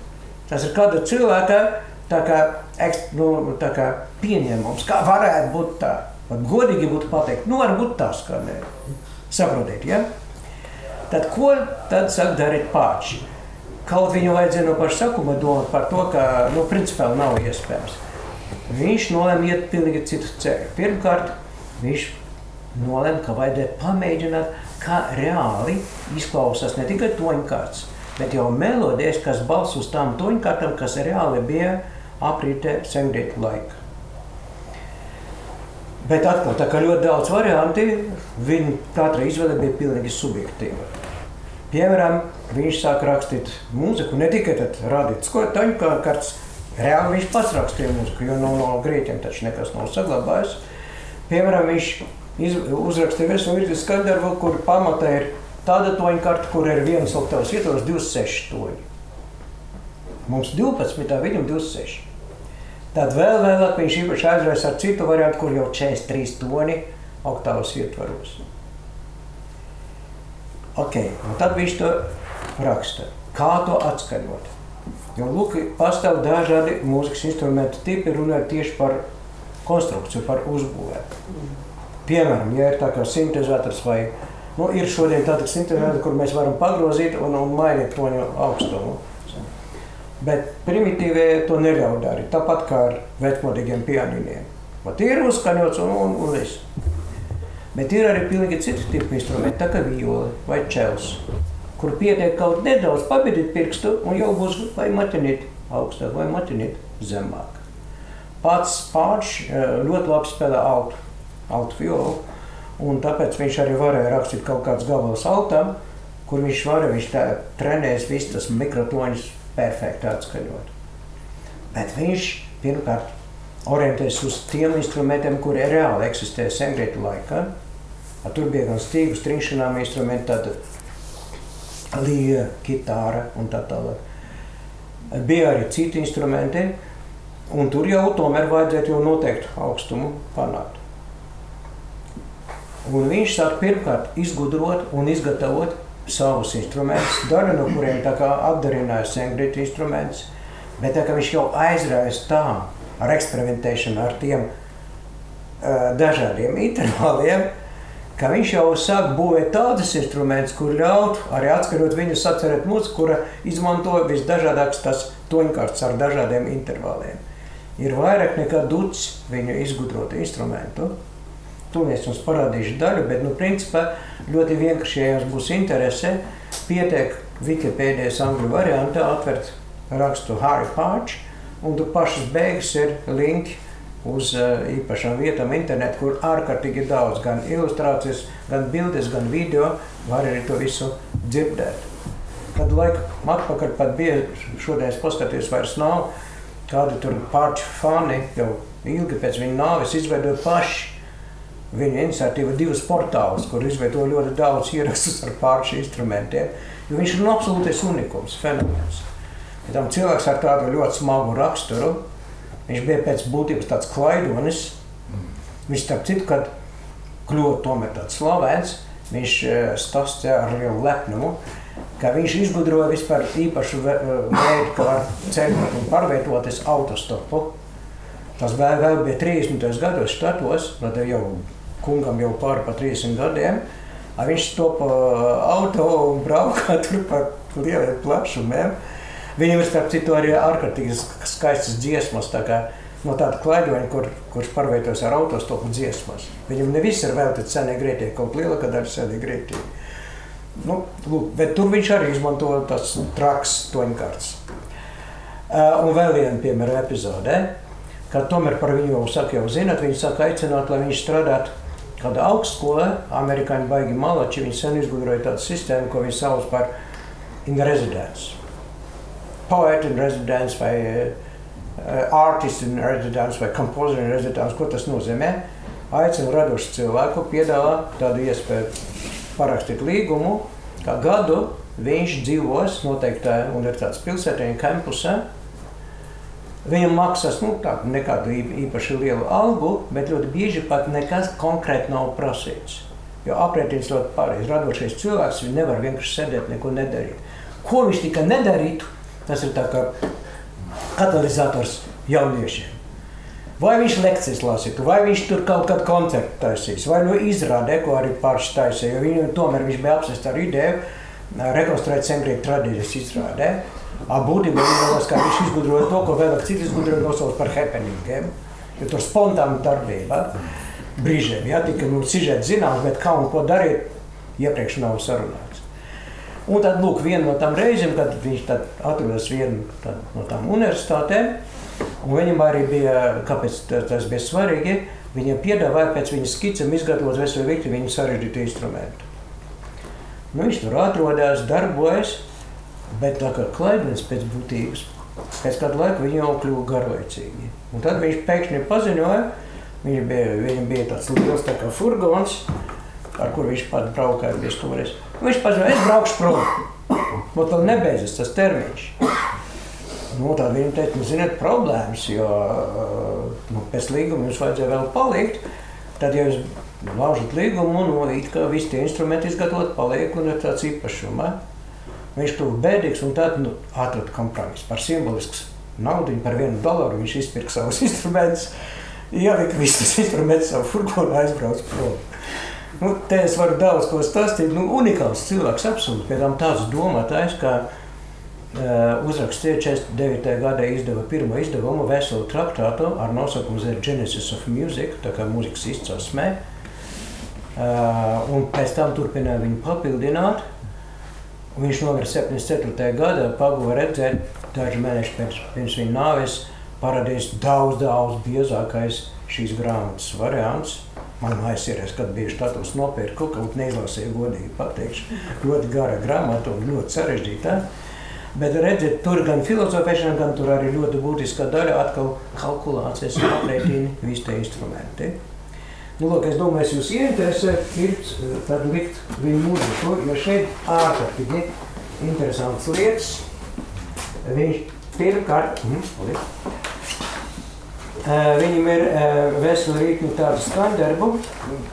Tas ir kāda cilvēka tā kā, nu, tā kā pieņēmums, kā varētu būt tā. Godīgi būtu pateikt, nu varbūt kā ne. Saprotiet, ja? Tad ko tad sāk darīt paši? Kaut viņu vajadzēja no paša sākuma domāt par to, ka nu, principā nav iespējams. Viņš nolēma iet pilnīgi citu ceļu. Pirmkārt, viņš nolēma, ka vajadzētu pamēģināt, kā reāli izklausās ne tikai toņkārts, bet jau melodijas, kas balsts uz tām toņkārtām, kas reāli bija aprītē sengrieķu laika. Bet atkal, tā kā ļoti daudz varianti, viņa katra izvēle bija pilnīgi subjektīva. Piemēram, viņš sāk rakstīt mūziku, ne tikai tad radīt skotaņu, kā kāds reāli viņš pats rakstīja mūziku, jo no, no grieķiem taču nekas nav saglabājis. Piemēram, viņš iz, uzrakstīja veselu virkni skaņdarbu, kur pamatā ir tāda toņa karta, kur ir vienas oktavas ietvaros 26 toņi. Mums 12, viņam 26. Tad vēl vēlāk viņš īpaši aizrājas ar citu variantu, kur jau 43 toni oktavas ietvaros. Ok, un tad viņš to raksta. Kā to atskaņot? Jo, lūk, pastāv dažādi mūzikas instrumentu tipi, runājot tieši par konstrukciju, par uzbūvēm. Piemēram, ja ir tā kā sintezators vai nu, ir šodien tāda sintezators, kur mēs varam pagrozīt un, un mainīt toņu augstumu. Bet primitīvie to neļauj darīt. Tāpat kā ar vecmodīgiem pianiniem. Vat ir uzskaņots un, un, un viss. Bet ir arī pilnīgi citi tipi instrumenti, tā kā viola vai čels, kur pietiek kaut nedaudz pabidīt pirkstu un jau būs vai matinīt augstāk vai matinīt zemāk. Pats pārš ļoti labi spēlē altu, altu violu, un tāpēc viņš arī varēja rakstīt kaut kāds gabals altam, kur viņš varēja, viņš tā trenēs visu tas mikrotoņus perfekti atskaņot. Bet viņš pirmkārt orientēs uz tiem instrumentiem, kuri reāli eksistē sengrietu laikā. Tur bija gan stīgu stringšanām instrumenti, tāda līja, kitāra un tā tālāk. bija arī citi instrumenti, un tur jau tomēr vajadzētu jau noteiktu augstumu panākt. Un viņš sāk pirmkārt izgudrot un izgatavot savus instrumentus, daļu no kuriem atdarināja sengrītu instrumentus, bet tā viņš jau aizrājas tā ar eksperimentēšanu ar tiem uh, dažādiem intervāliem, ka viņš jau sāk būvēt tādus instrumentus, kur ļautu arī atkarot viņu sacerēt mūziku, kura izmanto visdažādākas tas toņkārts ar dažādiem intervāliem. Ir vairāk nekā duts viņu izgudrotu instrumentu. Tūlīt jums parādīšu daļu, bet, nu, principā ļoti vienkārši, ja jums būs interese, pietiek Wikipēdijas angļu variantā atvert rakstu Harry Patch, un tur pašas beigas ir linki uz uh, īpašām vietām internetā, kur ārkārtīgi daudz gan ilustrācijas, gan bildes, gan video var arī to visu dzirdēt. Kad laika atpakaļ pat bija, šodien es paskatījos vairs nav, kādi tur pārči fani jau ilgi pēc viņa nāves izveidoja paši Viņa iniciatīva divas portālus, kur izveido ļoti daudz ierakstus ar pāršu instrumentiem. Viņš ir absolūtais unikums, fenomens. Ja tam cilvēks ar tādu ļoti smagu raksturu, viņš bija pēc būtības tāds klaidonis. Viņš starp citu, kad kļuva tomēr tāds slavens, viņš stāstīja ar lielu lepnumu, ka viņš izgudroja vispār īpašu veidu, kā var ceļot un pārvietoties autostopu. Tas vēl, vēl bija 30. gados štatos, tad jau kungam jau pāri pa 30 gadiem. Viņš topa auto un braukā *laughs* tur pa lieliem plašumiem. Viņam ir starp citu arī ārkārtīgi skaistas dziesmas, tā kā no tāda klaidoņa, kur, kurš pārveitos ar autostopu dziesmas. Viņam ne viss ir veltīts senie grieķi, kaut lielākā daļa senie grieķi. Nu, lūk, bet tur viņš arī izmanto tas traks toņkārts. Uh, un vēl viena piemēra epizode, kad tomēr par viņu jau saka, jau zinat, viņi saka aicināt, lai viņš strādātu kāda augstskolē, amerikāņi baigi malači, viņi sen izgudroja tādu sistēmu, ko viņi sauc par in residence. Poet in residence vai uh, artist in residence vai composer in residence, ko tas nozīmē? Aicina radošu cilvēku, piedāvā tādu iespēju parakstīt līgumu, kā gadu viņš dzīvos noteiktā universitātes pilsētā, kampusā, Viņam maksās nu, tā, nekādu īpaši lielu algu, bet ļoti bieži pat nekas konkrēti nav prasīts. Jo aprēķins ļoti pareizi. Radošais cilvēks nevar vienkārši sēdēt, neko nedarīt. Ko viņš tikai nedarītu, tas ir kā katalizators jauniešiem. Vai viņš lekcijas lasītu, vai viņš tur kaut kādu koncertu taisīs, vai no izrādē, ko arī paši taisīja. Tomēr viņš bija apsēsts ar ideju rekonstruēt sengrieķu tradīcijas izrādē. Būtībā viņš izgudroja to, ko vēl citi izgudroja nosaukt par happeningiem. Jo tur spontāna darbība brīžiem, ja tika nu, sižets zināms, bet kā un ko darīt, iepriekš nav sarunāts. Un tad, lūk, viena no tām reizēm, kad viņš atrodas vienā no tām universitātēm, un viņam arī bija, kāpēc tas bija svarīgi, viņam piedāvāja pēc viņa skicēm izgatavot veselu virkni viņa sarežģītu instrumentu. Nu, viņš tur atrodas, darbojas, Bet klaidens pēc būtības, pēc kāda laika viņa jau kļuva garlaicīgi. Un tad viņš pēkšņi paziņoja, viņš bija, viņam bija tāds liels tā kā furgons, ar kur viņš pat braukāja pie stūres. Viņš paziņoja, es braukšu prom. Bet vēl nebeidzas tas termiņš. Nu, tad viņi teica, nu, ziniet, problēmas, jo nu, pēc līguma jums vajadzēja vēl palikt. Tad, ja jūs laužat līgumu, nu, it kā visi tie instrumenti izgatavot, paliek un ir tāds īpašums. Viņš kļuva bēdīgs un tad nu, atrada kompromisu par simbolisku naudu. Par vienu dolāru viņš izpirka savus *laughs* instrumentus, ielika visus instrumentus savā furgonā, aizbrauca prom. Nu, te es varu daudz ko stāstīt. Nu, unikāls cilvēks, absolūti. Pēc tam tāds domātājs, ka uh, uzrakstīja 49. gadā izdeva pirmo izdevumu veselu traktātu ar nosaukumu The Genesis of Music, tā kā mūzikas izcelsmē. Uh, un pēc tam turpināja viņu papildināt. Viņš nomira 74. gadā, paguva redzēt, daži mēneši pēc, pirms viņa nāves parādījās daudz, daudz biezākais šīs grāmatas variants. Man mājas ir, es kad biju štatos nopirku, kaut neizlasīju godīgi pateikšu. Ļoti gara grāmata un ļoti sarežģīta. Bet redziet, tur gan filozofēšana, gan tur arī ļoti būtiska daļa atkal kalkulācijas aprēķini, visi tie instrumenti. Nu, lūk, es domāju, jūs ieinteresē, ir tad likt viņu mūziku, jo šeit ārkārtīgi interesants lietas. Viņš pirmkārt, mm. Uh, viņam ir uh, vesela rīkņa tādu skandarbu,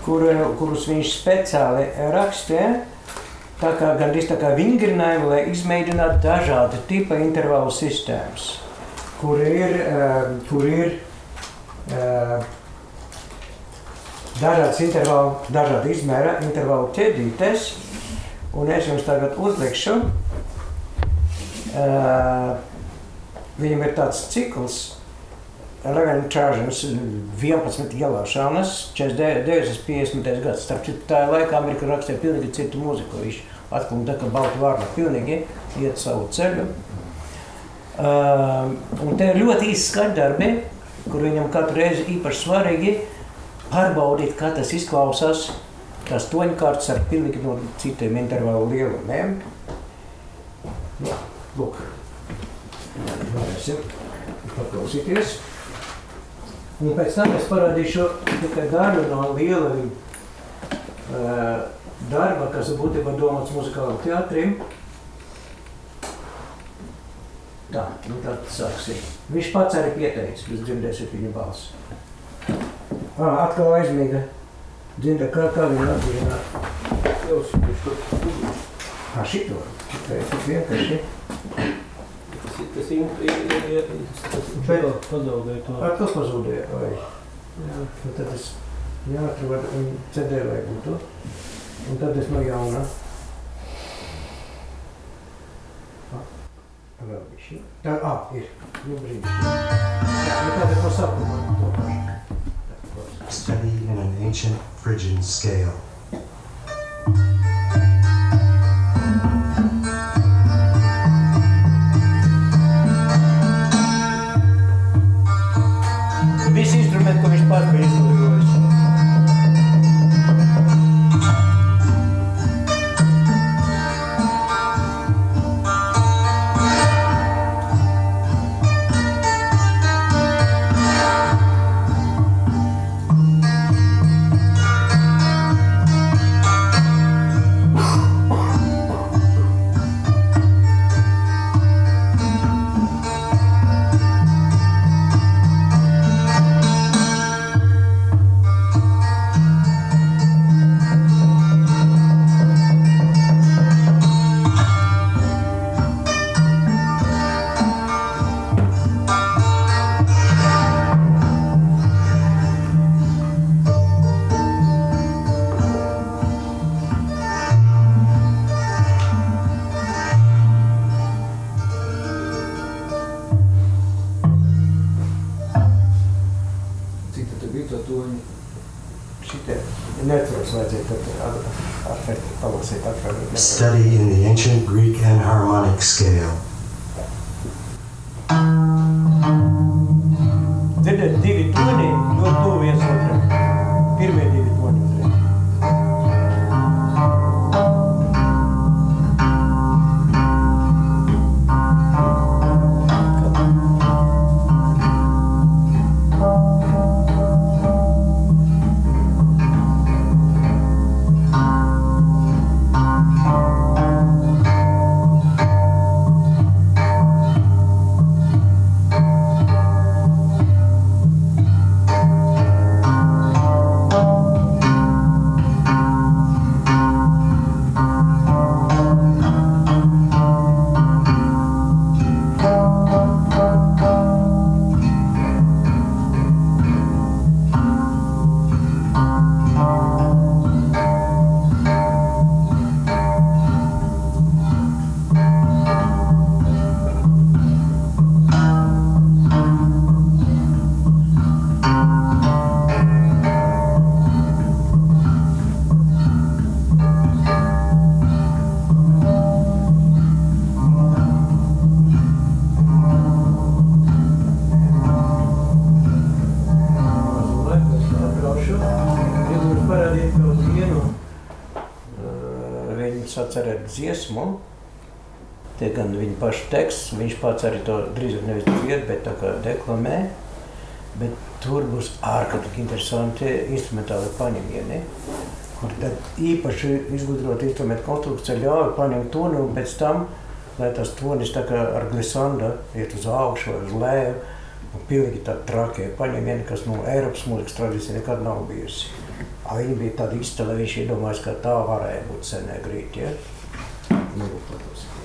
kur, kurus viņš speciāli rakstē, tā kā gandrīz tā kā vingrinājumu, lai izmēģinātu dažādu tipa intervalu sistēmas, kur ir, uh, kur ir uh, dažādas intervalu, dažādi izmēra intervalu ķēdītes, un es jums tagad uzlikšu. Uh, viņam ir tāds cikls, 11 charges, 11 ielāšanas, 49, 50 gads. Starp citu, tā laikā Amerika rakstīja pilnīgi citu mūziku. Viņš atkal un kā baltu vārdu pilnīgi iet savu ceļu. Uh, un te ir ļoti īsti skaņdarbi, kur viņam katru reizi īpaši svarīgi pārbaudīt, kā tas izklausās, tās toņkārtas ar pilnīgi no citiem intervalu lielumiem. Nu, lūk, varēsim paklausīties. Un pēc tam es parādīšu tikai daļu no liela uh, darba, kas būtībā domāts muzikālam teātrim. Tā, nu tad sāksim. Viņš pats arī pieteicis, jūs dzirdēsiet viņa balsi. Ah, atkal aizmiga. Dzirda, kā, kā viņa atzīmē. Jau viņš to Ah, šito. Tā ir tik vienkārši. Tas ir tas ir- ir- ir- ir- tas pazaudēja to. Ar to pazudīja. Vai? Jā. Nu, tad es jāatrod un CD vai būtu. Un tad es no jauna. Ah, vēl bišķi. Tā, ah, ir. Nu, brīnišķīgi. Nu, tad es no sākuma to pašu. Studied in an ancient Phrygian scale. Visi instrumenti, ko dziesmu. Tie gan viņa paša teksts, viņš pats arī to drīzāk nevis dzied, bet tā kā deklamē. Bet tur būs ārkārtīgi interesanti instrumentāli paņemieni, kur tad īpaši izgudrot instrumentu konstrukcija ļauj paņemt tonu un pēc tam lai tas tonis tā kā ar glisanda iet uz augšu vai uz leju. Un pilnīgi tādi trakie paņēmieni, kas no Eiropas mūzikas tradīcija nekad nav bijusi. A, Viņi bija tādi izcili, viņš iedomājās, ka tā varēja būt senē grīt, ja? Nu, paklausīties.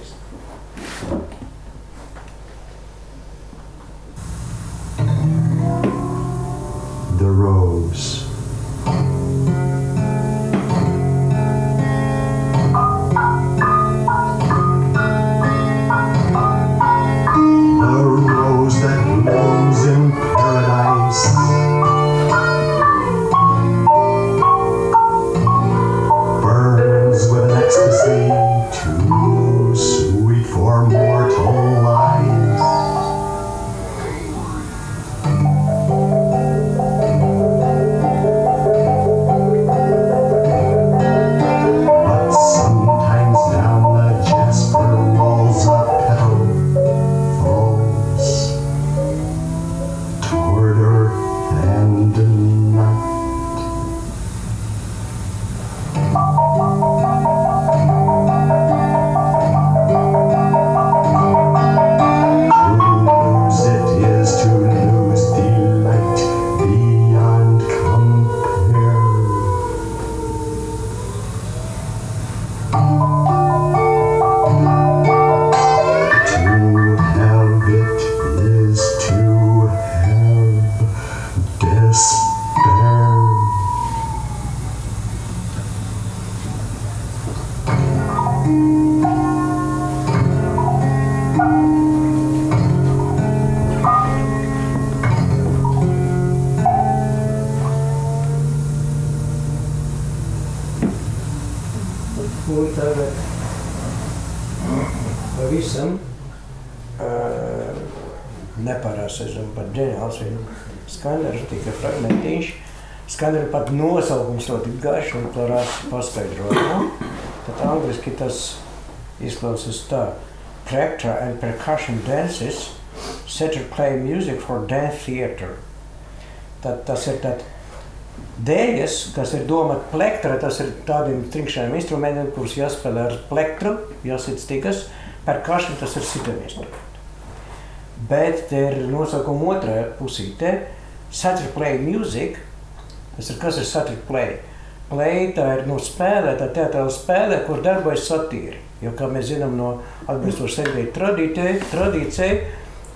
Percussion dances setter play music for dance theater. Tad tas ir tad Dēļas, kas ir domāta plektra, tas ir tādiem trinkšķiem instrumentiem, kurus jāspēlē ar plektru, jāsit stikas, perkašana tas ir sitiem instrumenti. Bet te ir nosaukuma otrā pusīte, satir play music, tas ir kas ir satir play? Tā ir no spēlē, tā teatrāla spēlē, kur darbojas satīri. Jo, kā mēs zinām no atbilstoši segrīt tradīcijai, tradīcijai,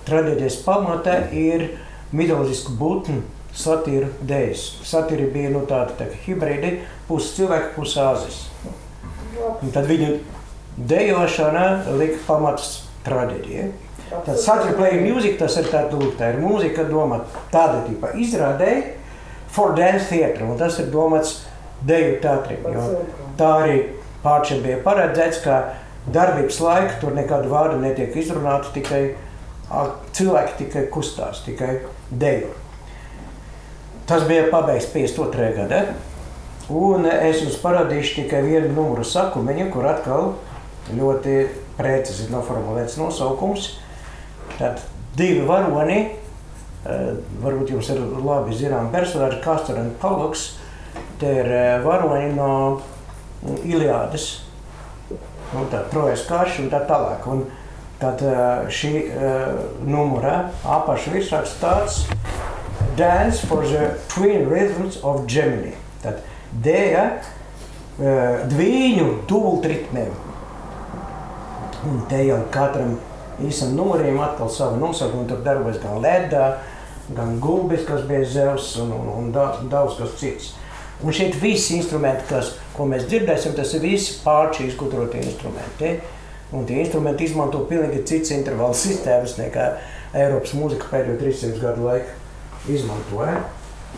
tradīcijas pamatā ir mitoloģisku būtni satīru dēļas. Satīri bija nu, tādi tā, hibrīdi, pusi cilvēki, pusi āzis. Un tad viņu dejošana lika pamats traģēdijai. Tad satīri play music, tas ir tāds, lūk, tā ir mūzika domāta tāda tipa izrādē for dance theatre, un tas ir domāts deju teatrim. Jo tā arī pārčiem bija paredzēts, ka darbības laika tur nekādu vārdu netiek izrunāti, tikai cilvēki tikai kustās, tikai deju. Tas bija pabeigts 52. gadā. Un es jums parādīšu tikai vienu numuru sakumiņu, kur atkal ļoti precīzi noformulēts nosaukums. Tad divi varoni, eh, varbūt jums ir labi zinām personāži, Kastor un Paloks. Tie ir eh, varoni no mm, Iliādes, nu, tā Trojas karš un tā tālāk. Un tad eh, šī numura apakš virsraksts tāds, Dance for the Twin Rhythms of Gemini. Tad dēja dviņu dubultritmēm. Un te jau katram īsam numurim atkal savu nosaukumu. Tur darbojas gan Leda, gan Gulbis, kas bija Zeus un, un, un daudz, daudz kas cits. Un šeit visi instrumenti, kas, ko mēs dzirdēsim, tas ir visi pārči izgudrotie instrumenti. Un tie instrumenti izmanto pilnīgi cits intervālu sistēmas nekā Eiropas mūzika pēdējo 300 gadu laiku izmantoja.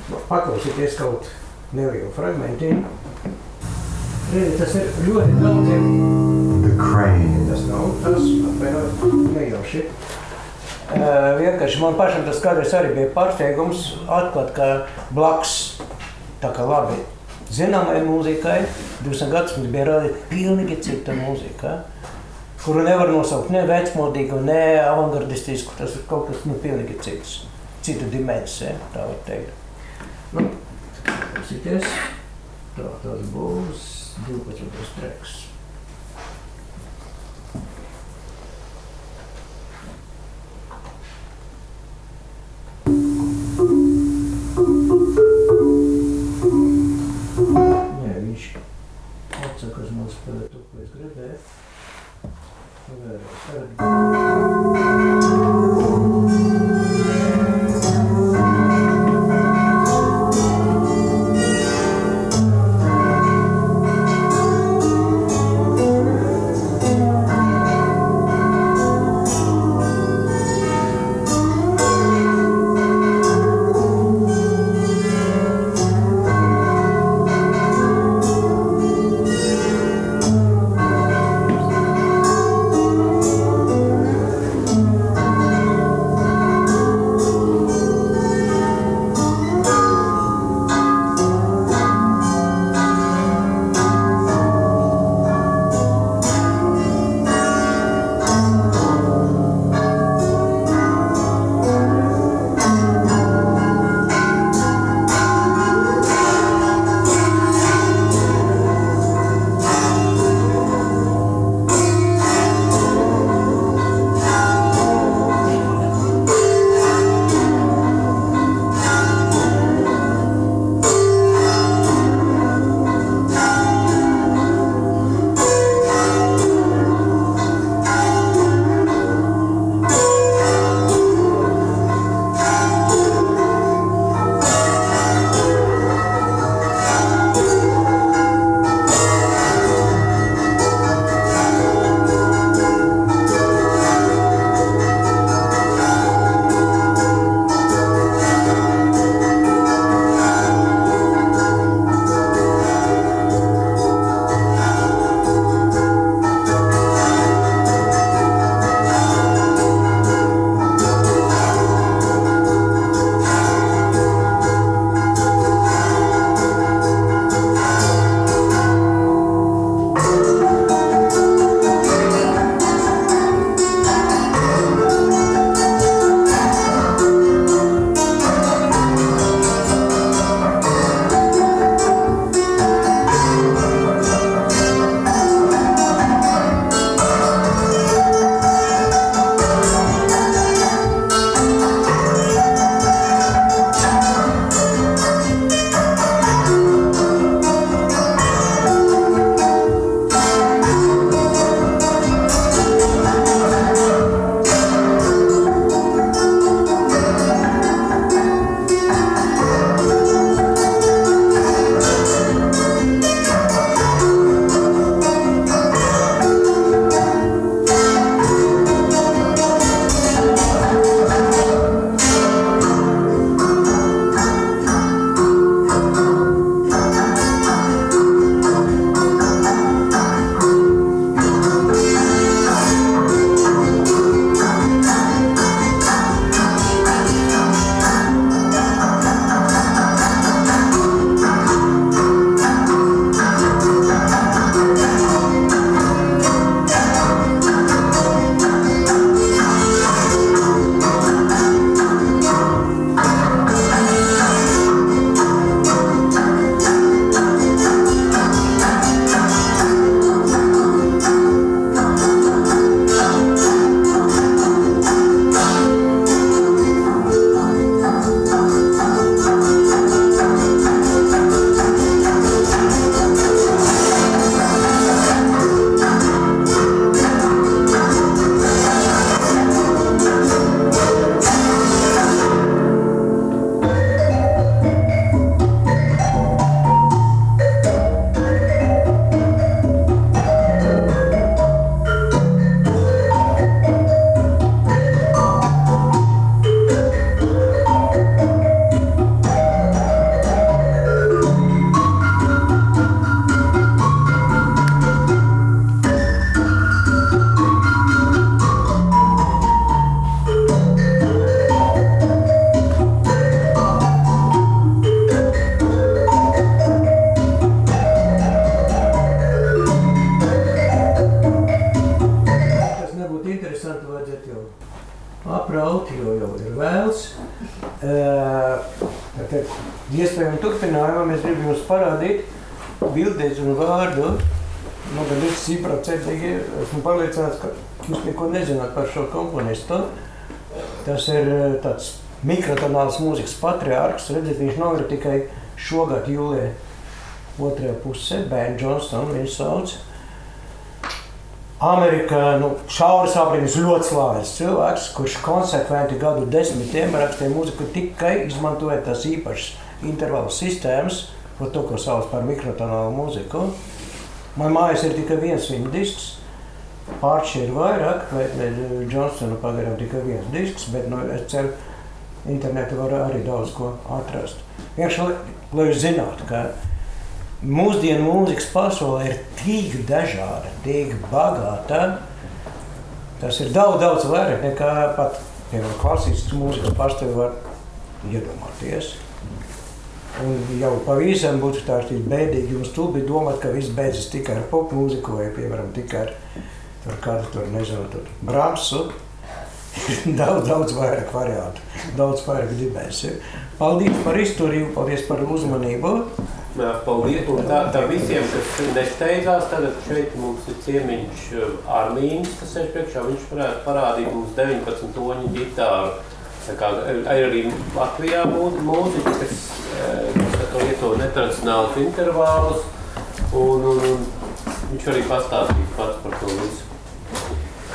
Nu, paklausieties kaut nelielu fragmentiņu. Tas ir ļoti daudziem. The crane. Tas nav tas, apvienot nejauši. Uh, vienkārši man pašam tas kādreiz arī bija pārsteigums atklāt, ka blakus tā kā labi zināmai mūzikai 200 gadsimti bija rādīta pilnīgi cita mūzika, kuru nevar nosaukt ne vecmodīgu, ne avangardistisku, tas ir kaut kas nu pilnīgi cits cita dimensija, tā var teikt. Nu, klausieties, tā tas būs 12. treks. com as mãos pela tua escrever. Agora, mikrotonāls mūzikas patriārks. Redziet, viņš nomira tikai šogad jūlijā otrajā pusē. Ben Johnston viņu sauc. Amerikā nu, šauras apriņas ļoti slavens cilvēks, kurš konsekventi gadu desmitiem rakstīja mūziku tikai izmantojot tās īpašas intervalu sistēmas, par to, ko sauc par mikrotonālu mūziku. Man mājās ir tikai viens viņa disks. Pārši ir vairāk, bet Džonsona pagaidām tikai viens disks, bet nu, es ceru, internetu var arī daudz ko atrast. Vienkārši, lai, lai jūs zinātu, ka mūsdienu mūzikas pasaule ir tik dažāda, tik bagāta. Tas ir daudz, daudz vairāk nekā pat klasiskas mūzikas pārstāvji var iedomāties. Un jau pavisam būtu tā bēdīgi un stulbi domāt, ka viss beidzas tikai ar popmūziku vai, piemēram, tikai ar tur kādu tur, nezinu, tur Bramsu. *laughs* daudz, daudz vairāk variantu, daudz vairāk dimensiju. Paldies par izturību, paldies par uzmanību. Paldies. Un tā, tā visiem, kas nesteidzās, tad šeit mums ir ciemiņš Armīns, kas sēž priekšā. Viņš varētu parādīt mums 19 toņu ģitāru. Tā kā ir arī Latvijā mūziķi, kas, kas to ieto netradicionālus intervālus. Un, un, un viņš arī pastāstīs pats par to visu.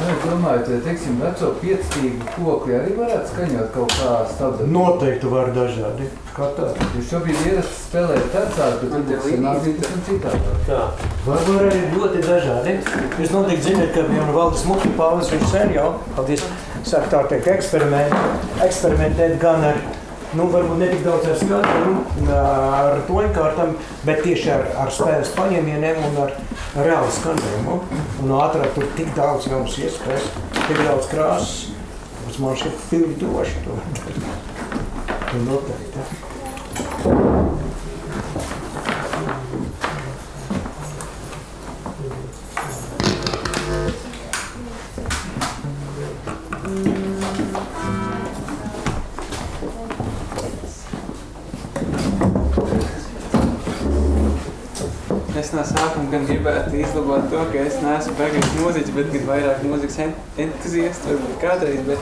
Kā jūs domājat, teiksim, veco piecīgu kokli arī varētu skaņot kaut kā stabili? Noteikti var dažādi. Jūs šobrīd ierasti spēlēt tācāk, bet tad ir sanācīt un citādi. Tā. Var, var arī ļoti dažādi. Jūs noteikti zināt, ka piemēram Valdis Muki Pāvis, viņš sen jau, paldies, sāk tā teikt, eksperimentēt, eksperimentēt gan ar nu, varbūt ne tik daudz ar skatu, ar toņkārtām, bet tieši ar, ar spēles paņēmieniem un ar reālu skanējumu. Un ātrāk tur tik daudz jaunas iespējas, tik daudz krāsas, kas man šeit pildi doši to. Noteikti. No sākuma gan gribētu izlabot to, ka es neesmu beigais mūziķis, bet gan vairāk mūzikas entuziasts, varbūt kādreiz. Bet,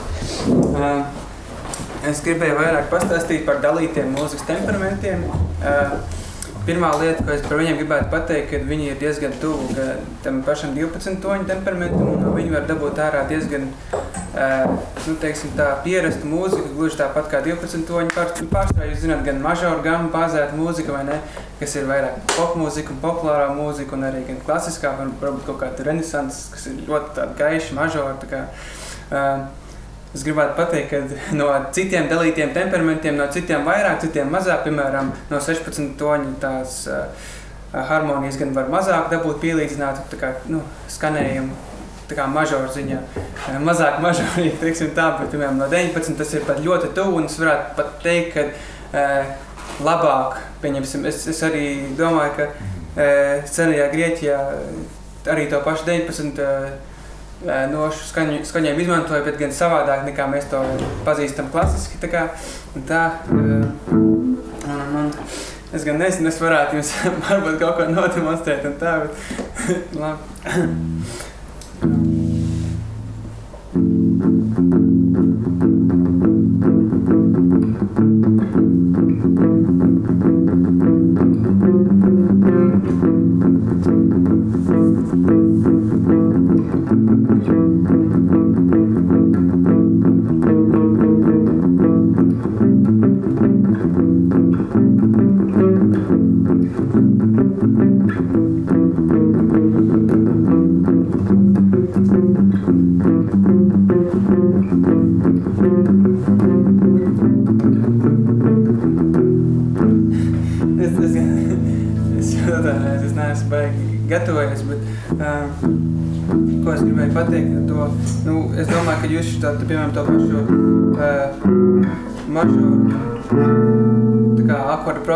uh, es gribēju vairāk pastāstīt par dalītiem mūzikas temperamentiem. Uh, pirmā lieta, ko es par viņiem gribētu pateikt, ka viņi ir diezgan tuvu tam pašam 12 toņu temperamentam, un viņi var dabūt ārā diezgan uh, nu, teiksim, tā pierastu mūziku, gluži tāpat kā 12 toņu pārstāvju. Jūs zināt, gan mažoru, gan bāzētu mūziku, vai ne, kas ir vairāk popmūzika un populārā mūzika, un arī gan klasiskā, varbūt kaut kāda renesanses, kas ir ļoti tāda gaiša, mažora. Tā kā, uh, Es gribētu pateikt, ka *laughs* no citiem dalītiem temperamentiem, no citiem vairāk, citiem mazāk, piemēram, no 16 toņu tās uh, harmonijas gan var mazāk dabūt pielīdzināt, tā kā, nu, skanējumu, tā kā mažoru ziņā. Mazāk mažorīgi, *laughs* teiksim tā, bet, piemēram, no 19 tas ir pat ļoti tuvu, un es varētu pat teikt, ka uh, labāk, pieņemsim, es, es arī domāju, ka uh, senajā Grieķijā arī to pašu 19 uh, nošu skaņu, skaņiem izmantoja, bet gan savādāk nekā mēs to pazīstam klasiski. Tā kā, un tā, un, un, es gan nezinu, es varētu jums *laughs* varbūt kaut ko nodemonstrēt un tā, bet *laughs* labi.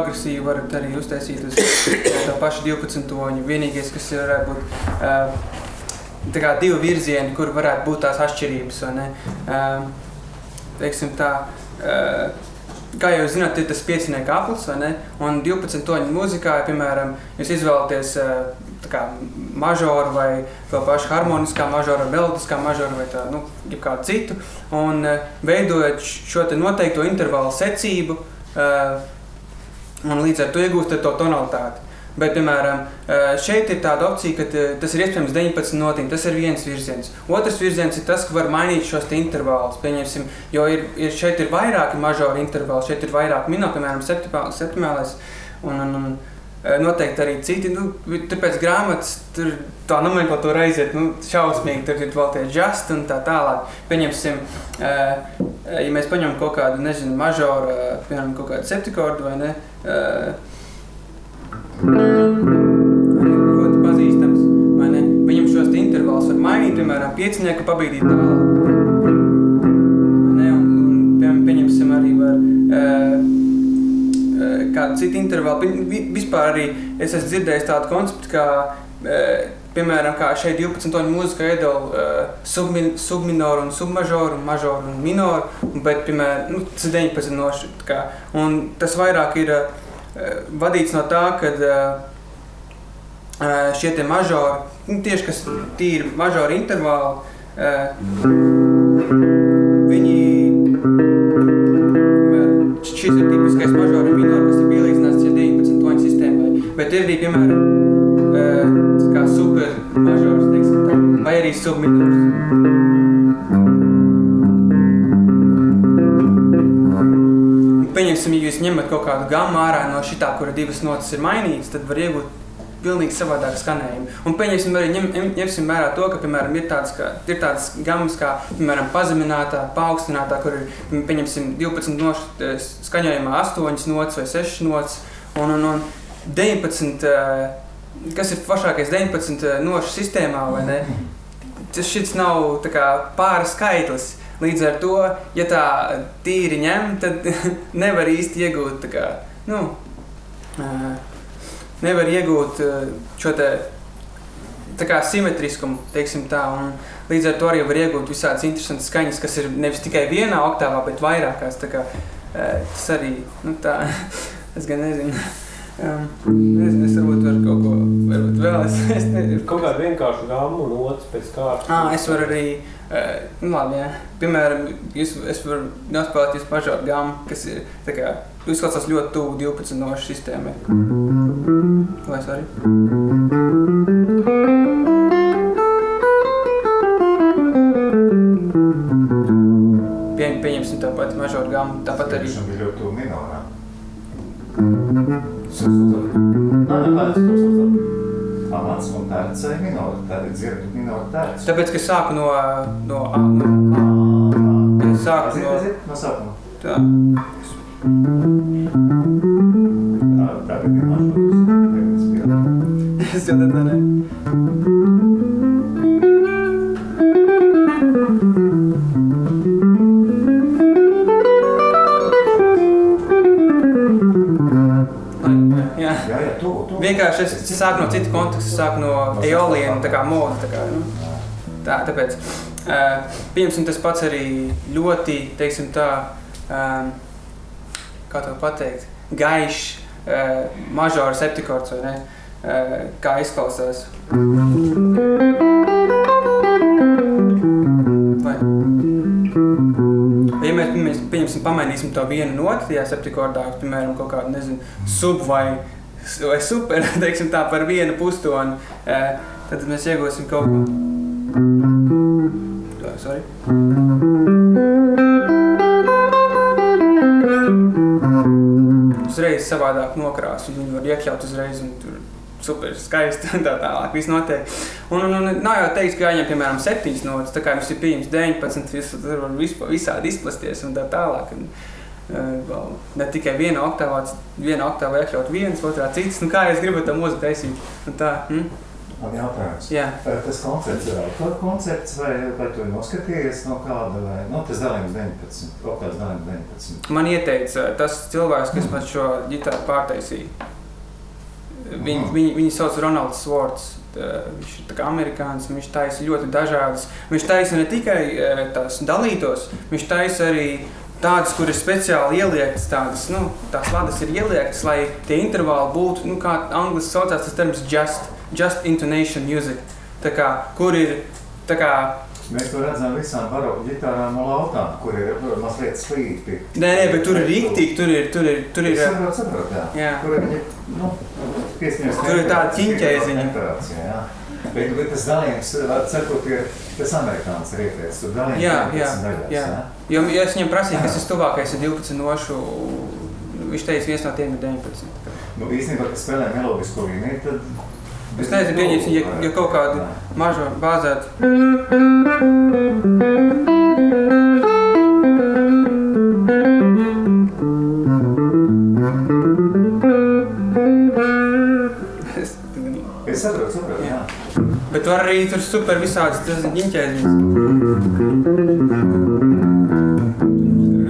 Progresīvu varat arī uztaisīt uz to pašu 12 toņu. Vienīgais, kas ir varētu būt uh, tā kā divi virzieni, kur varētu būt tās atšķirības, vai ne? Uh, teiksim tā, uh, kā jau zināt, ir tas piecinieku aplis, vai ne? Un 12 toņu mūzikā, piemēram, jūs izvēlaties kā mažoru vai to pašu harmoniskā mažoru, melodiskā mažoru vai tā, nu, kādu citu, un veidojot šo te noteikto intervālu secību, un līdz ar to iegūstat to tonalitāti. Bet, piemēram, šeit ir tāda opcija, ka tas ir iespējams 19 notīm. Tas ir viens virziens. Otrs virziens ir tas, ka var mainīt šos te intervālus. Pieņemsim, jo ir, ir, šeit ir vairāki mažori intervāli, šeit ir vairāk minūtes, piemēram, septiņmēlēs. Un, un, un noteikti arī citi. Nu, tāpēc grāmatas tur tā nomenklatūra aiziet nu, šausmīgi. Tur ir vēl tie žasti un tā tālāk. Pieņemsim, ja mēs paņemam kaut kādu, nezinu, mažoru, piemēram, kaut kādu septikordu vai ne ļoti pazīstams. Viņam šos intervālus var mainīt, piemēram, pieciņnieku pabīdīt tālāk. Ne, un, un, piemēram, pieņemsim arī var, kādu citu intervālu. Vispār arī es esmu dzirdējis tādu konceptu, kā, piemēram, šeit 12 toņu mūzika iedala uh, submin, subminoru un submažoru, mažoru un minoru, bet, piemēram, nu, tas ir 19 noši. Un tas vairāk ir uh, vadīts no tā, ka šie tie mažori, nu, tieši kas tīri mažori intervāli, viņi šis ir tipiskais mažori minori, kas ir pielīdzināts 19 toņu sistēmai, bet ir arī, piemēram, kā super mažors, teiksim vai arī subminors. pieņemsim, ja jūs ņemat kaut kādu gammu ārā no šitā, kura divas notis ir mainītas, tad var iegūt pilnīgi savādāk skanējumu. Un pieņemsim arī ņem, ņemsim vērā to, ka, piemēram, ir tādas, ka, ir tādas gammas kā, piemēram, pazeminātā, paaugstinātā, kur ir, pieņemsim, 12 noš, skaņojumā 8 nots vai 6 nots, un, un, un 19, kas ir pašākais 19 nošu sistēmā, vai ne? Tas šits nav tā kā pāri skaitlis. Līdz ar to, ja tā tīri ņem, tad *laughs* nevar īsti iegūt kā, nu, nevar iegūt šo te tā kā simetriskumu, teiksim tā, un līdz ar to arī var iegūt visādas interesantas skaņas, kas ir nevis tikai vienā oktāvā, bet vairākās, tā kā tas arī, nu tā, *laughs* es gan nezinu. Um, es, es varbūt varu vēl *laughs* es, es nezinu. Kaut kādu vienkāršu gammu un otrs pēc kārtas. Ah, es varu arī, uh, nu labi, jā. Piemēram, jūs, es varu nospēlēt jūs pažādu gammu, kas ir, tā kā, izklausās ļoti tuvu 12 nošu sistēmai. Vai es varu? Pie, pieņemsim tāpat mažoru gammu, tāpat arī. Viņš bija ļoti tuvu minorā. Amats un tērts ir minori, tad ir dzirdu minori tērts. Tāpēc, ka sāku no, no A, no A. Es sāku no, no sākuma. tā. Tā, Tagad ir mažoris. Tagad es jau tad ne. Jā. Vienkārši es, sāku no citas konteksta, sāku no eoliena, tā kā moda. Tā, kā, nu. tā, tāpēc, uh, pieņemsim, tas pats arī ļoti, teiksim tā, um, kā to pateikt, gaišs, uh, mažora septikords, vai ne? Uh, kā izklausās. Vai? Ja mēs, mēs pieņemsim, pamainīsim to vienu notu, tajā septikordā, piemēram, kaut kādu, nezinu, sub vai, vai super, *laughs* teiksim tā, par vienu pustoni, eh, tad mēs iegūsim kaut ko. Tā, sorry. Uzreiz savādāk nokrāsu, viņu var iekļaut uzreiz un tur super skaisti *laughs* un tā tālāk. Viss notiek. Un, un, un nav jau teiks, ka jāņem, piemēram, septiņas notis, tā kā jums ir pieņems 19, visu, tur var vispār, visādi izplasties un tā tālāk. Un, ne tikai viena oktāvā, viena oktāvā iekļaut viens, otrā cits. Nu, kā es gribu to mūziku taisīt? Un tā, hm? Man jautājums. Jā. Tas koncepts ir autora koncepts, vai, vai tu noskatījies no kāda, vai nu, tas dalījums 19, kaut kāds dalījums 19. Man ieteica tas cilvēks, kas man šo ģitāru pārtaisīja. Viņ, viņ, viņu sauc Ronalds Svorts. Viņš ir amerikānis, viņš taisa ļoti dažādas. Viņš taisa ne tikai eh, tās dalītos, viņš taisa arī tādas, kur ir speciāli ieliektas, tādas, nu, tās ladas ir ieliektas, lai tie intervāli būtu, nu, kā angliski saucās tas terms just, just intonation music. Tā kā, kur ir, tā kā, Mēs to redzam visām baroku ģitārām un lautām, kur ir mazliet slīpi. nē, nē, bet tur ir rīktīgi, tur ir, tur ir, tur ir, Es saprotu, saprotu, jā. Jā. Kur viņi, nu, pieskaņas Tur ir tāda ķiņķēziņa. Jā. Bet, bet tas dalījums, sakot, ir tas amerikāns ir ieteicis. Tur dalījums Jā, ir jā, 15 daļās, jā. Jo ja es viņam prasīju, kas ir tuvākais ar 12 nošu, viņš teica, viens no tiem ir 19. Nu, īstenībā, kad spēlē melodisko līniju, tad... Es nezinu, pieņemsim, ja, ja kaut kādu Jā. mažo bāzētu. Es- saprotu, saprotu, jā. Bet tu arī tur super visādas tas ģiņķēziņas.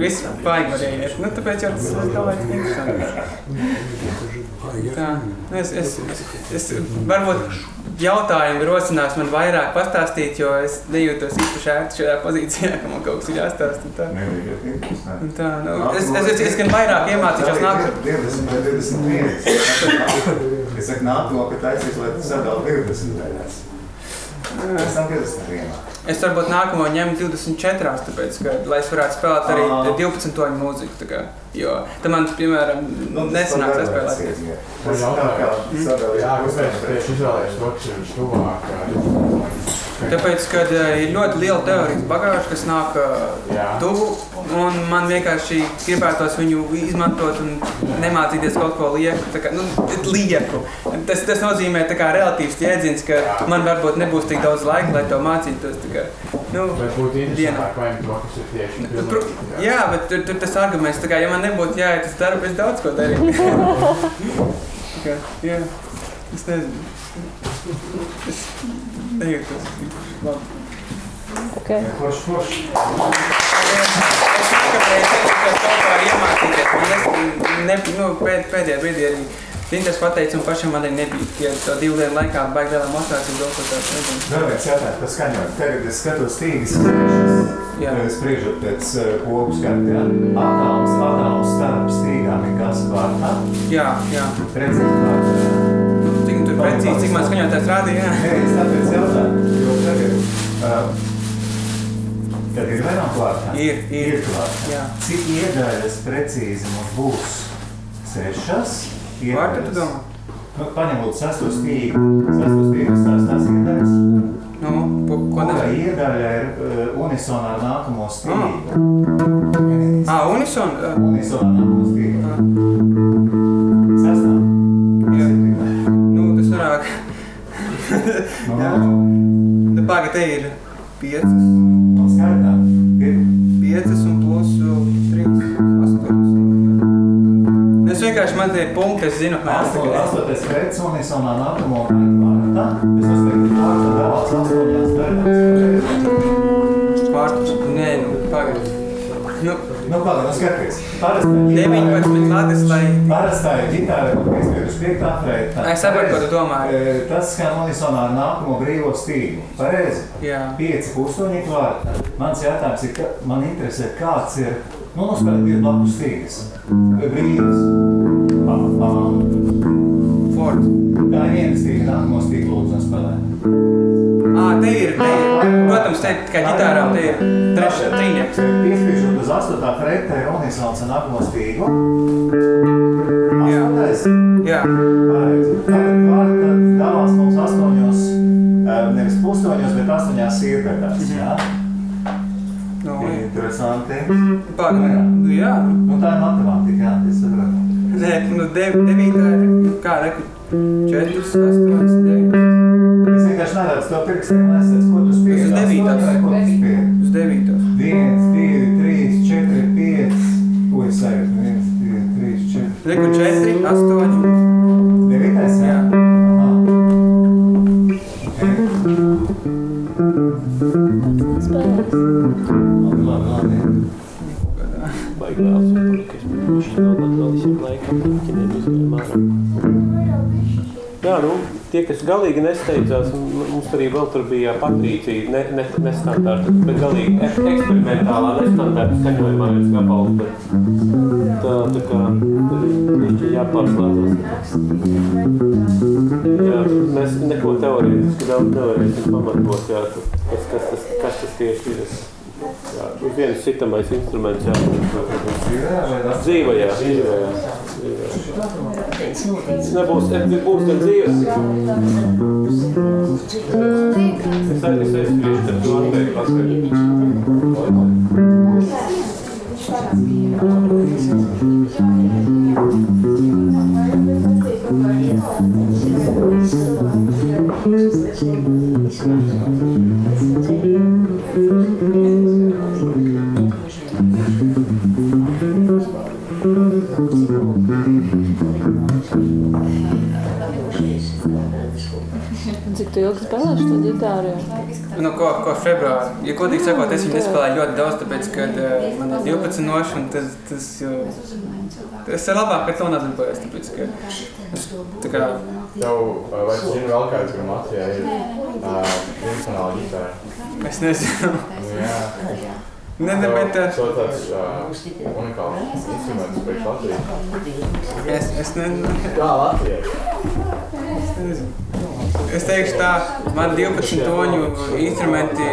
Viss baigi varēja iet. Nu, tāpēc jau tas, es domāju, ka interesanti. Tā, nu, es, es, es, varbūt jautājumu rosinās man vairāk pastāstīt, jo es nejūtos īpaši ērti šajā pozīcijā, ka man kaut kas ir jāstāsta. un Tā. Un tā, nu, es, es, es, es gan vairāk iemācīšos nākamā. 20 vai 25. Es saku, nākamo, ka taisīs, lai tu sadali 20 daļās. Pēc tam 21. Es varbūt nākamo ņemu 24, tāpēc, ka, lai es varētu spēlēt arī Ā. 12 toņu mūziku. tā Kā, jo tam man, piemēram, Nu, nesanāks spēlēt. Tas tā kā. Jā, kāpēc tieši izvēlējies to, kas ir vistuvāk? Tāpēc, kad uh, ir ļoti liela teorijas bagāža, kas nāk Jā. tuvu, un man vienkārši gribētos viņu izmantot un nemācīties kaut ko lieku. tā Kā, nu, lieku. Tas, tas nozīmē tā kā relatīvs jēdziens, ka Jā. man varbūt nebūs tik daudz laika, lai to mācītos. tā Kā, nu, Dienā. tieši Pr jā, bet tur, tur tas arguments, tā kā, ja man nebūtu jāiet uz darbu, es daudz ko darītu. *laughs* Jā, es nezinu. Es nejūtos labi. Okay. Forši, forši. Es es, ne, nu, pēd, pēdējā brīdī arī Tinters pateica, un pašam man arī nebija. Ja to divu dienu laikā baigi lielā motivācija daudz ko tādu nezinu. Vēl viens jautājums par skaņojumu. Tagad es skatos tīgas Jā. spriežot pēc uh, koku skatu, jā. Attālums, attālums starp stīgām ir kas vārtā. Jā, jā. Precīzi vārtā, precīzi, cik man skaņotājs rādīja. Nē, es tāpēc jautāju, jo tagad, uh, tad ir vairāk klātā? Ir, ir. Ir klātā. Jā. Cik iedaļas precīzi mums būs? Sešas Vārta, tu iedaļas. domā? Nu, paņem lūdzu sesto stīgu. Sesto stīgu tās tās iedaļas. Nu, ko, ko Kura ne? iedaļa ir uh, unisonā ar nākamo stīgu? Ā, unison? ā, Unisonā ar nākamo stīgu. Sestā? Jā. nu, pagaid, te ir piecas. nu, skaitā. Piecas un plus uh, trīs, astoņas. Es vienkārši man tie punkti, es zinu. Asto- tagad. Astotais veids unisonā nākamo vārtā. Es uzskatu, ka vārta dalās astoņās daļās. Vārtus. Nē, nu, pagaid. Nu, Nu, pagaid, nu skaties. Parastā 19 latas, lai... Parastā ir ģitāra, ko piespieduši piektā freitā. Es saprotu, ko tu domā. Tas skan unisonā ar nākamo brīvo stīgu. Pareizi. Jā. Pieci pustoņi vārtā. Mans jautājums ir, ka man interesē, kāds ir, nu, nospēlēt divu blakus stīgas. Brīvas. Pa, pa. Ford. Tā ir viena stīga, nākamo stīgu lūdzu nospēlē. Ā, te ir, te ir. Protams, te kā ģitārām, te ir trešā, trīnieks. Piespiežot uz astotā freitā ir unisons ar nākamo stīgu. Astotais. Jā. Pareizi. Tagad vārta dalās mums astoņos, eh, nevis pustoņos, bet astoņās sirdaļās. Jā. Nu, Interesanti. pagaid. Nu, jā. Nu, tā ir matemātika, jā, es saprotu. Nē, nu, dev, devītā ir, nu, kā, reku, četras, astoņas, deviņas. Vienkārši neredzu to pirkstiem, nesēc, ko tu spiedi. Tas uz devītās. Ko tu spiedi? Uz devītos. Viens, divi, trīs, četri, pieci. Ko es sajūtu? Viens, divi, trīs, četri. Reku, četri, astoņi. Devītais, jā? Jā. Vēlas, ka es viņš nav vēl visiem laikam ķinēt uzgājumā. Jā, nu, tie, kas galīgi nesteidzās, un mums arī vēl tur bija Patrīcija, ne, ne, nestandarta, bet galīgi ek- eksperimentālā, nestandarta skaņojumā viens gabals, bet tā, tā kā viņš jāpārslēdzas. Jā, mēs neko teorētiski daudz nevarēsim pamatot, jā, kas, kas, tas, kas tas tieši ir. Jā, uz vienas sitamais instruments, jā. Dzīvē jā. Dzīvē, jā. Nebūs, būs gan dzīves. Es arī es aizskriešu, tad tu atveik, atveik. Un Cik tu ilgi spēlēsi to ģitāru? Nu, ko, ko februāri. Ja godīgi sakot, es viņu nespēlēju ļoti daudz, tāpēc, ka uh, man ir 12 noši, un tas, tas jau... Es ir labāk ar to nodarbojos, tāpēc, ka... Es, tā kā... Tev, uh, vai tu zini vēl kāds, kur Latvijā ir uh, profesionāla ģitāra? Es nezinu. Nu, jā. Ne, ne, bet... Tas ir tāds unikāls instruments priekš Latvijas. es, es ne, Kā Latvijai? es nezinu. Es teikšu tā, man 12 toņu instrumenti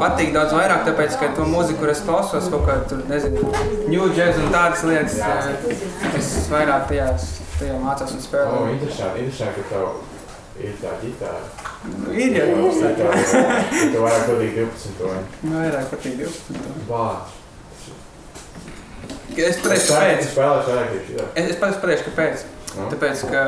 patīk daudz vairāk, tāpēc, ka to mūziku, kur es klausos, kaut kā tur, nezinu, new jazz un tādas lietas, uh, es vairāk tajās, tajā mācos un O, spēlēju. interesanti, interesanti, ka tev ir tā ģitāra. Ir jau, ir jau. *laughs* tev vairāk patīk 12 toņi. Vairāk patīk 12 toņu. Vārds. Es pateikšu, kāpēc. Es, es pats pateikšu, kāpēc. Nu? Tāpēc, ka,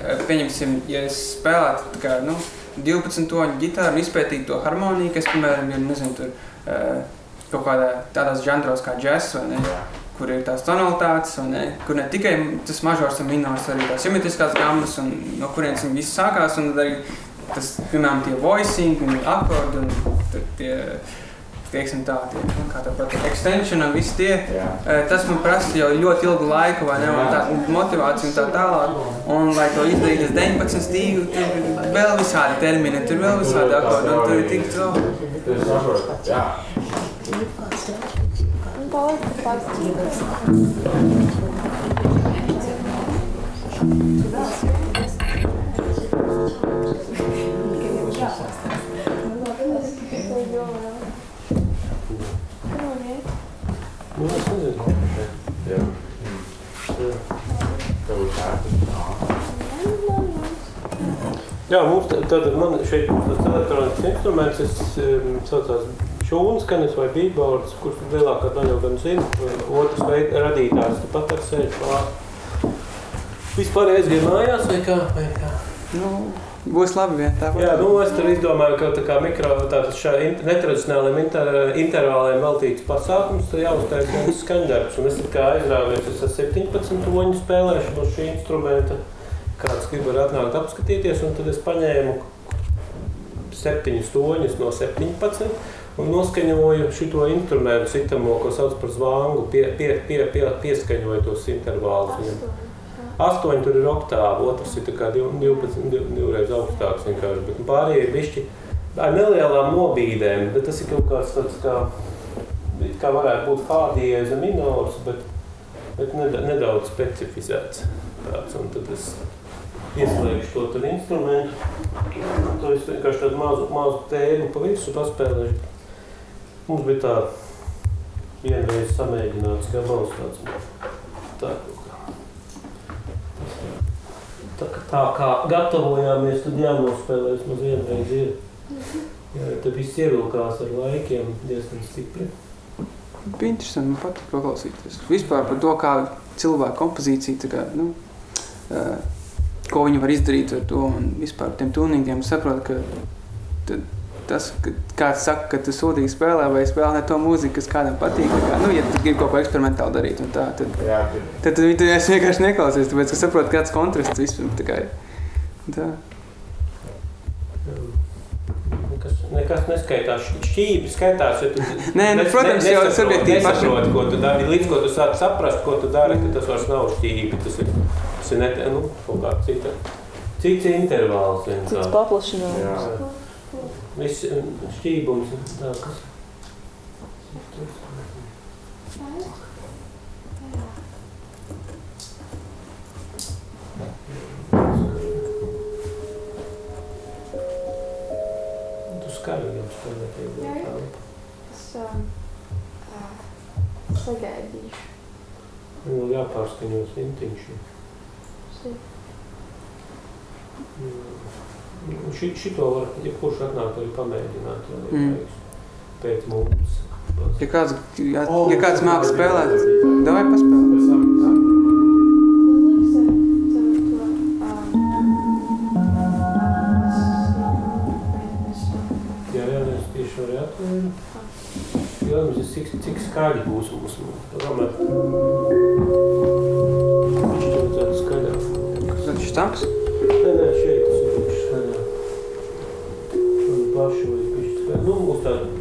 eh, pieņemsim, ja es spēlētu tā kā, nu, 12 toņu ģitāru un izpētītu to harmoniju, kas, piemēram, ir, nezinu, tur eh, kaut kādā tādās žanros kā džess, vai ne, Jā. kur ir tās tonalitātes, vai ne, kur ne tikai tas mažors un minors, arī tās simetriskās gammas, un no kurienes viņi visi sākās, un tad arī tas, piemēram, tie voicing un akordi, un tie, teiksim tā, tie, nu, kā tā pat, extension un visi tie, Jā. Eh, Tas man prasa jau ļoti ilgu laiku, vai ne? Un tā motivācija un tā tālāk. Un, lai to izdarītu, tas 19 stīgu, tur ir vēl visādi termini, tur vēl visādi akordi, un tur ir tik to. Tu saproti, Jā, mums tā- tātad man šeit tāds elektronisks instruments, es um, saucās šūnskanis vai bībords, kurš lielākā daļa gan zina. Otrs veid radītājs, tu pat ar sēž klāt. Vispār aizgāja mājās vai kā? Vai kā? Nu, būs labi vien tāpat. Jā, nu es tur izdomāju, ka tā kā mikro, tātad šā in- netradicionāliem inter, intervāliem veltīts pasākums, tad jāuztais viens skaņdarbs. Un es tā kā aizrāvies, es ar 17 toņu spēlēšu no šī instrumenta. Kāds grib atnākt apskatīties, un tad es paņēmu septiņus toņus no 17 un noskaņoju šito instrumentu sitamo, ko sauc par zvangu, pie, pie, pie, pie, pieskaņoju tos intervālus viņam. Astoņi tur ir oktāvi, otrs ir tā kā div- 12, div, divreiz augstāks vienkārši, bet pārējie ir bišķi ar nelielām nobīdēm, bet tas ir kaut kāds tāds kā, kā varētu būt fādieze minors, bet, bet neda- nedaudz specifizēts tāds, un tad es ieslēgšu to tur instrumentu, to es vienkārši tādu mazu, mazu tēmu pa visu paspēlēju. Mums bija tā vienreiz samēģināts gabals tāds, tā. Tā, tā kā gatavojāmies, tad jānospēlē vismaz vienreiz ir. Jā, tad viss ievilkās ar laikiem diezgan stipri. Bija interesanti, man patīk paklausīties. Vispār par to, kā cilvēka kompozīcija, tā kā, nu, uh, ko viņi var izdarīt ar to un vispār tiem tūnīgiem. Saprotu, ka tad tas, ka kāds saka, ka tu sūdīgi spēlē vai spēlē ne to mūziku, kas kādam patīk. Tā kā, nu, ja tu gribi kaut ko eksperimentāli darīt, un tā, tad, Jā, tad, tad viņi es vienkārši neklausies, tāpēc, ka saprotu, kāds kontrasts vispār. Tā kā, tā. Nekas, nekas neskaitās. Šķīvi skaitās, ja tu Nē, nu, nes- protams, ne- jau subjektīvi paši. nesaproti, ko tu dari. Līdz ko tu sāc saprast, ko tu dari, ka tas vairs nav šķīvi. Tas ir, tas ir net, nu, kaut kā cita. Cits intervāls Cits vienkārši. paplašinājums. Jā. Viss šķībums. Tā, kas. Tu skaļi jau spēlē. Jā, jā. Es, um, Sagaidīšu. Nu, jāpārskaņo svintiņš. Nu, Ši, šito var, ja kurš atnāk arī pamēģināt, ja Mm. pēc mums. Ja kāds, ja, ja kāds māks spēlēt, davai paspēlēt. Jā, jā, es tieši arī atvēru. Jautājums ir, cik, cik skaļi būs mums. Tomēr Un paši vai bišķi